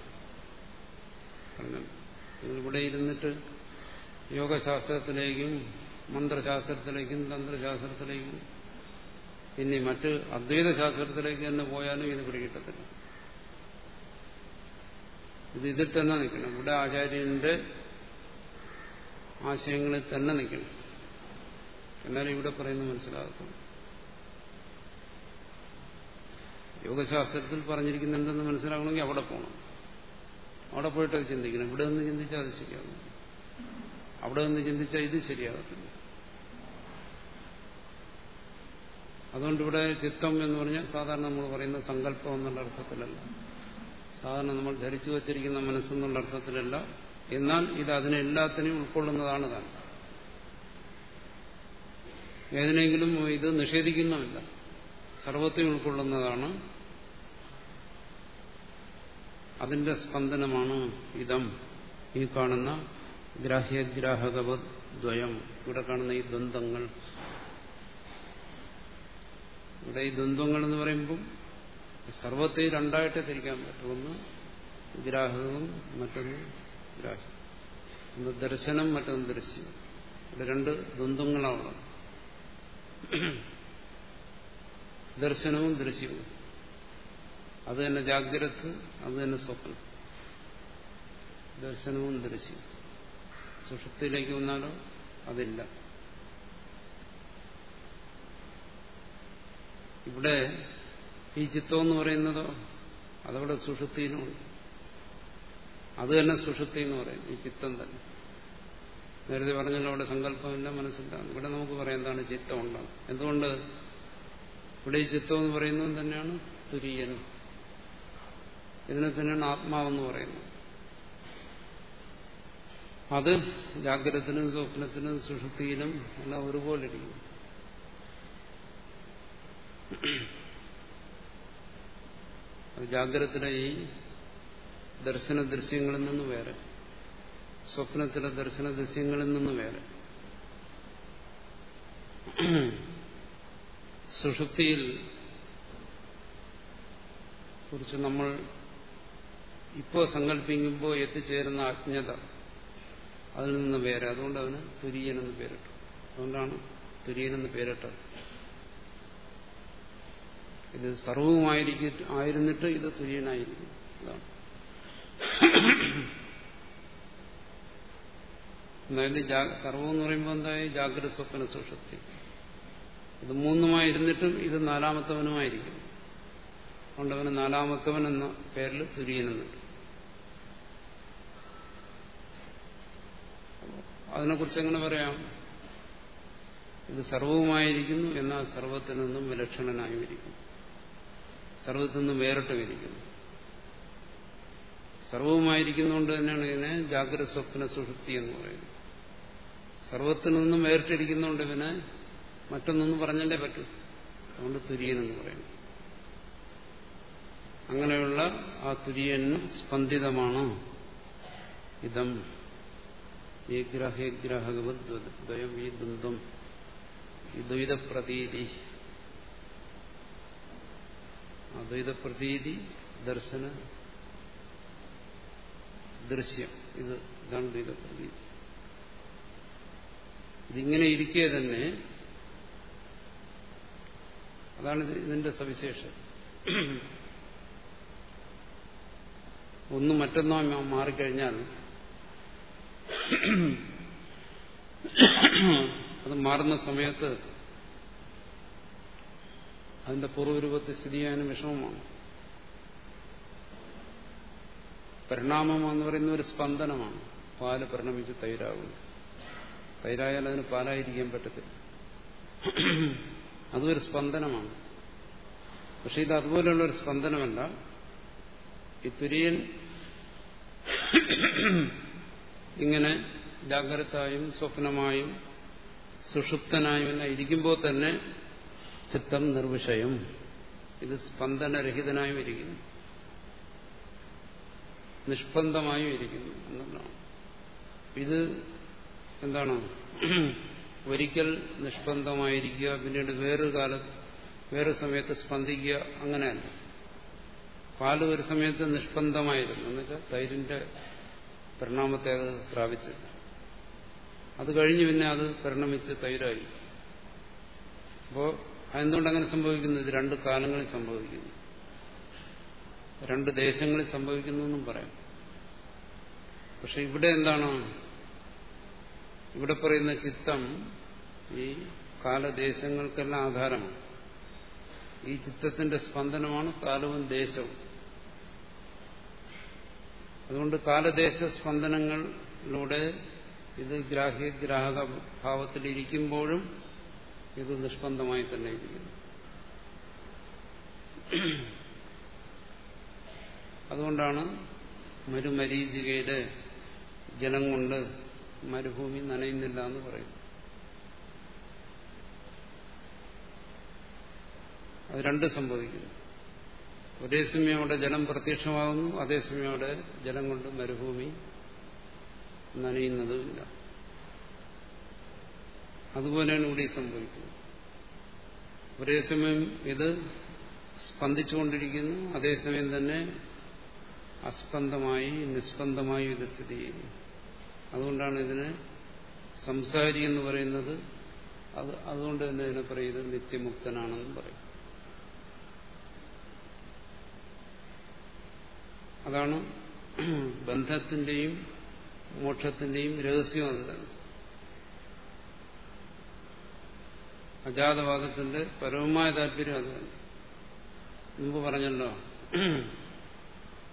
ഇവിടെ ഇരുന്നിട്ട് യോഗശാസ്ത്രത്തിലേക്കും മന്ത്രശാസ്ത്രത്തിലേക്കും തന്ത്രശാസ്ത്രത്തിലേക്കും ഇനി മറ്റ് അദ്വൈത ശാസ്ത്രത്തിലേക്ക് തന്നെ പോയാലും ഇത് പിടികിട്ടത്തില്ല. ഇത് ഇതിൽ തന്നെ നിൽക്കണം. ഇവിടെ ആചാര്യന്റെ ആശയങ്ങളിൽ തന്നെ നിൽക്കണം. എന്നാലും ഇവിടെ പറയുന്നത് മനസ്സിലാകത്തുള്ളൂ. യോഗശാസ്ത്രത്തിൽ പറഞ്ഞിരിക്കുന്ന എന്തെന്ന് മനസ്സിലാകണമെങ്കിൽ അവിടെ പോകണം അവിടെ പോയിട്ട് അത് ചിന്തിക്കണം. ഇവിടെ നിന്ന് ചിന്തിച്ചാൽ അത് ശരിയാകും അവിടെ നിന്ന് ചിന്തിച്ചാൽ ഇത് ശരിയാകത്തില്ല. അതുകൊണ്ട് ഇവിടെ ചിത്തം എന്ന് പറഞ്ഞാൽ സാധാരണ നമ്മൾ പറയുന്ന സങ്കല്പം എന്നുള്ള അർത്ഥത്തിലല്ല. സാധാരണ നമ്മൾ ധരിച്ചു വച്ചിരിക്കുന്ന മനസ്സെന്നുള്ള അർത്ഥത്തിലല്ല. എന്നാൽ ഇത് അതിനെല്ലാത്തിനെയും ഉൾക്കൊള്ളുന്നതാണ് താൻ ഏതിനെങ്കിലും ഇത് നിഷേധിക്കുന്നുമില്ല. സർവത്തെ ഉൾക്കൊള്ളുന്നതാണ്. അതിന്റെ സ്പന്ദനമാണ് ഇതം. ഈ കാണുന്ന ഗ്രാഹ്യഗ്രാഹകവത് ദ്വയം ഇവിടെ കാണുന്ന ഈ ദ്വന്ദ്ങ്ങൾ ഇവിടെ ഈ ദ്വന്ദ്ങ്ങൾ എന്ന് പറയുമ്പം സർവത്തെ രണ്ടായിട്ട് തിരിക്കാൻ പറ്റും. ഒന്ന് ഗ്രാഹകവും മറ്റൊന്ന് ഗ്രാഹ്യം. ഒന്ന് ദർശനം മറ്റൊന്ന് ദൃശ്യം. ഇവിടെ രണ്ട് ദ്വന്ദ്ങ്ങളാണ് ദർശനവും ദൃശ്യവും. അത് തന്നെ ജാഗ്രത അത് തന്നെ സ്വപ്നം. ദർശനവും ദൃശ്യവും. സുഷുപ്തിയിലേക്ക് വന്നാലോ? അതില്ല. ഇവിടെ ഈ ചിത്തം എന്ന് പറയുന്നതോ? അതവിടെ സുഷുപ്തിയിലുണ്ട് അത് തന്നെ സുഷുപ്തി എന്ന് പറയും. ഈ ചിത്തം തന്നെ. നേരത്തെ പറഞ്ഞല്ലോ അവിടെ സങ്കല്പമില്ല മനസ്സില്ല. ഇവിടെ നമുക്ക് പറയാം എന്താണ് ചിത്തം ഉണ്ടാവും എന്തുകൊണ്ട് ഇവിടെ ഈ ചിത്തം എന്ന് പറയുന്നത് തന്നെയാണ്? തുര്യൻ. ഇതിനെ തന്നെയാണ് ആത്മാവെന്ന് പറയുന്നത്. അത് ജാഗ്രതത്തിനും സ്വപ്നത്തിനും സുഷുപ്തിയിലും എല്ലാം ഒരുപോലെ ഇരിക്കും ജാഗ്രത ഈ ദർശന ദൃശ്യങ്ങളിൽ നിന്ന് വേറെ. സ്വപ്നത്തിലെ ദർശന ദൃശ്യങ്ങളിൽ നിന്ന് വേറെ. സുഷുപ്തിയിൽ കുറിച്ച് നമ്മൾ ഇപ്പോൾ സങ്കല്പിക്കുമ്പോൾ എത്തിച്ചേരുന്ന അജ്ഞത അതിൽ നിന്ന് വേറെ. അതുകൊണ്ട് അവന് തുര്യൻ എന്ന് പേരിട്ടു. അതുകൊണ്ടാണ് തുര്യൻ എന്ന് പേരിട്ടത്. ഇത് സർവവുമായിരിക്കും ആയിരുന്നിട്ട് ഇത് തുര്യനായിരിക്കും. അതാണ്. എന്തായാലും സർവം എന്ന് പറയുമ്പോൾ എന്തായി? ജാഗ്രത സ്വപ്ന സുഷക്തി ഇത് മൂന്നുമായിരുന്നിട്ടും ഇത് നാലാമത്തവനുമായിരിക്കും. അതുകൊണ്ട് അവന് നാലാമത്തവൻ എന്ന പേരിൽ തുര്യനെന്നുണ്ട് അതിനെക്കുറിച്ച് എങ്ങനെ പറയാം? ഇത് സർവവുമായിരിക്കുന്നു എന്നാൽ സർവത്തിൽ നിന്നും വിലക്ഷണനായും ഇരിക്കുന്നു സർവത്തിൽ നിന്നും വേറിട്ട് ഇരിക്കുന്നു സർവവുമായിരിക്കുന്നതുകൊണ്ട് തന്നെയാണ് ഇതിനെ ജാഗ്രത സ്വപ്ന സുഷുപ്തി എന്ന് പറയുന്നത്. സർവത്തിൽ നിന്നും വേറിട്ടിരിക്കുന്നതുകൊണ്ട് ഇവനെ. മറ്റൊന്നൊന്നും പറഞ്ഞല്ലേ പറ്റൂ. അതുകൊണ്ട് തുര്യനെന്ന് പറയുന്നു അങ്ങനെയുള്ള ആ തുര്യൻ സ്പന്ദിതമാണ്. ഇതം ഈ ഗ്രഹേഗ്രാഹകവദ്വയം ഈ ദ്വന്ദ്വം. ഈ ദ്വൈതപ്രതീതി അദ്വൈതപ്രതീതി ദർശന ദൃശ്യം. ഇത് ഇതാണ് ദ്വൈതപ്രതീതി. ഇതിങ്ങനെ ഇരിക്കെ തന്നെ അതാണ് ഇതിന്റെ സവിശേഷം ഒന്ന് മറ്റൊന്നോ മാറിക്കഴിഞ്ഞാൽ അത് മാറുന്ന സമയത്ത് അതിന്റെ പൂർവരൂപത്തിൽ സ്ഥിതി ചെയ്യാനും വിഷമമാണ്. പരിണാമം എന്ന് പറയുന്ന ഒരു സ്പന്ദനമാണ്. പാൽ പരിണമിച്ച് തൈരാകുന്നു തൈരായാൽ അതിന് പാലായിരിക്കാൻ പറ്റത്തില്ല. അതൊരു സ്പന്ദനമാണ്. പക്ഷെ ഇത് അതുപോലെയുള്ള ഒരു സ്പന്ദനമല്ല. ഈ തുര്യൻ ഇങ്ങനെ ജാഗ്രതായും സ്വപ്നമായും സുഷുപ്തനായും എല്ലാം ഇരിക്കുമ്പോൾ തന്നെ ചിത്തം നിർവിഷയം. ഇത് സ്പന്ദനരഹിതനായും ഇരിക്കുന്നു. നിഷ്പന്ദമായും ഇരിക്കുന്നു എന്നുള്ളതാണ്. ഇത് എന്താണ്? ഒരിക്കൽ നിഷ്പന്ദമായിരിക്കുക പിന്നീട് വേറൊരു കാലത്ത് വേറൊരു സമയത്ത് സ്പന്ദിക്കുക അങ്ങനെയല്ല. പാൽ ഒരു സമയത്ത് നിഷ്പന്ദമായിരുന്നു എന്നുവെച്ചാൽ തൈരിന്റെ പരിണാമത്തെ അത് പ്രാപിച്ചു അത് കഴിഞ്ഞ് പിന്നെ അത് പരിണമിച്ച് തൈരായി. അപ്പോൾ അതെന്തുകൊണ്ടങ്ങനെ സംഭവിക്കുന്നു? ഇത് രണ്ട് കാലങ്ങളിൽ സംഭവിക്കുന്നു. രണ്ട് ദേശങ്ങളിൽ സംഭവിക്കുന്നു എന്നും പറയാം. പക്ഷെ ഇവിടെ എന്താണ്? ഇവിടെ പറയുന്ന ചിത്തം ഈ കാലദേശങ്ങൾക്കെല്ലാം ആധാരമാണ്. ഈ ചിത്തത്തിന്റെ സ്പന്ദനമാണ് കാലവും ദേശവും. അതുകൊണ്ട് കാലദേശ സ്പന്ദനങ്ങളിലൂടെ ഇത് ഗ്രാഹ്യ ഗ്രാഹക ഭാവത്തിലിരിക്കുമ്പോഴും ഇത് നിഷ്പന്ദമായി തന്നെ ഇരിക്കുന്നു. അതുകൊണ്ടാണ് മരുമരീചികയുടെ ജനം കൊണ്ട് മരുഭൂമി നനയുന്നില്ല എന്ന് പറയുന്നു അത് രണ്ട് സംഭവിക്കുന്നു. ഒരേ സമയം അവിടെ ജലം പ്രത്യക്ഷമാകുന്നു അതേസമയം അവിടെ ജലം കൊണ്ട് മരുഭൂമി നനയുന്നതുമില്ല. അതുപോലെയാണ് ഇവിടെ സംഭവിക്കുന്നത്. ഒരേ സമയം ഇത് സ്പന്ദിച്ചുകൊണ്ടിരിക്കുന്നു അതേസമയം തന്നെ അസ്പന്ദമായി നിസ്പന്ദമായി ഇത് സ്ഥിതി ചെയ്യുന്നു. അതുകൊണ്ടാണ് ഇതിനെ സംസാരി എന്ന് പറയുന്നത്. അത് അതുകൊണ്ട് തന്നെ ഇതിനെ പറയുന്നത് നിത്യമുക്തനാണെന്നും പറയും. അതാണ് ബന്ധത്തിന്റെയും മോക്ഷത്തിന്റെയും രഹസ്യം അത് തന്നെ. അജാതവാദത്തിന്റെ പരമമായ താല്പര്യം അത് തന്നെ. മുമ്പ് പറഞ്ഞല്ലോ.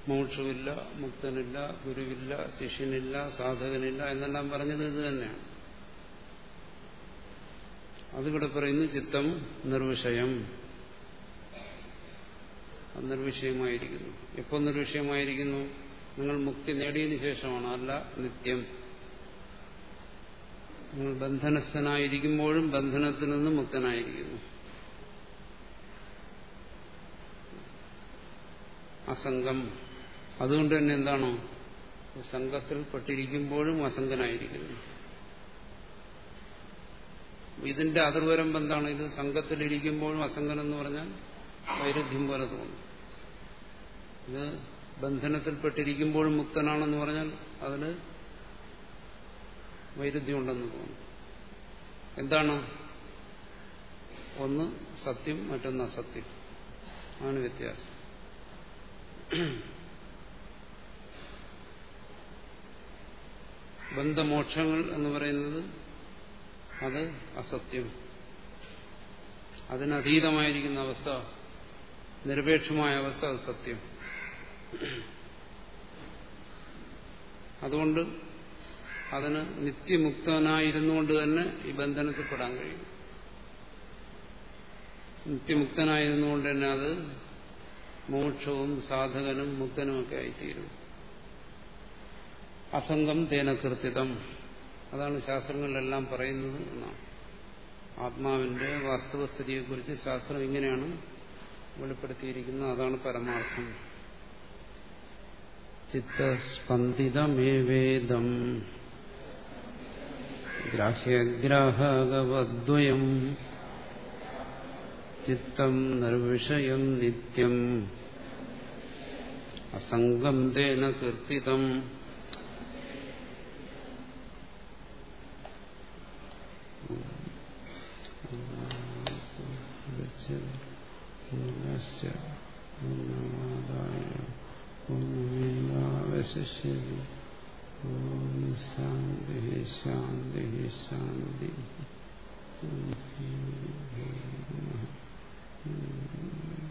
മോക്ഷമില്ല മുക്തനില്ല ഗുരുവില്ല ശിഷ്യനില്ല സാധകനില്ല എന്നെല്ലാം പറഞ്ഞത് ഇത് തന്നെയാണ്. അതിവിടെ പറയുന്നു ചിത്തം നിർവിഷയം. നിർവിഷയമായിരിക്കുന്നു. എപ്പോൾ നിർവിഷയമായിരിക്കുന്നു? നിങ്ങൾ മുക്തി നേടിയതിനു ശേഷമാണ് അല്ല നിത്യം. നിങ്ങൾ ബന്ധനസ്ഥനായിരിക്കുമ്പോഴും ബന്ധനത്തിൽ നിന്ന് മുക്തനായിരിക്കുന്നു. അസംഗം. അതുകൊണ്ട് തന്നെ എന്താണോ? സംഘത്തിൽ പെട്ടിരിക്കുമ്പോഴും അസംഗനായിരിക്കുന്നു. ഇതിന്റെ അതിർവരമ്പ് എന്താണ്? ഇത് സംഘത്തിലിരിക്കുമ്പോഴും അസംഗൻ എന്ന് പറഞ്ഞാൽ വൈരുദ്ധ്യം പോലെ തോന്നും. ഇത് ബന്ധനത്തിൽപ്പെട്ടിരിക്കുമ്പോഴും മുക്തനാണെന്ന് പറഞ്ഞാൽ അതിന് വൈരുദ്ധ്യമുണ്ടെന്ന് തോന്നും. എന്താണ്? ഒന്ന് സത്യം മറ്റൊന്ന് അസത്യം. ആണ് വ്യത്യാസം. ബന്ധമോക്ഷങ്ങൾ എന്ന് പറയുന്നത് അത് അസത്യം. അതിനതീതമായിരിക്കുന്ന അവസ്ഥ നിരപേക്ഷമായ അവസ്ഥ അത് സത്യം. അതുകൊണ്ട് അതിന് നിത്യമുക്തനായിരുന്നുകൊണ്ട് തന്നെ ഈ ബന്ധനത്തിൽ പെടാൻ കഴിയും. നിത്യമുക്തനായിരുന്നുകൊണ്ട് തന്നെ അത് മോക്ഷവും സാധകനും മുക്തനുമൊക്കെ ആയിത്തീരും. അസംഗം തേനകൃത്യതം അതാണ് ശാസ്ത്രങ്ങളിലെല്ലാം പറയുന്നത് എന്നാണ്. ആത്മാവിന്റെ വാസ്തവസ്ഥിതിയെക്കുറിച്ച് ശാസ്ത്രം ഇങ്ങനെയാണ് വെളിപ്പെടുത്തിയിരിക്കുന്നത്. അതാണ് പരമാർത്ഥം. ചിത്തസ്പന്ദിതമേവേദം ഗ്രാഹ്യഗ്രാഹകവദ്വയം ചിത്തം നിർവിഷയം നിത്യം. അസംഗം തേന കീർത്തിതം പുനശ്ച പൂർണമാതായ പൂർണമേവാവശിഷ്യതി ഓം ശാന്തി ശാന്തി ശാന്തി Thank you.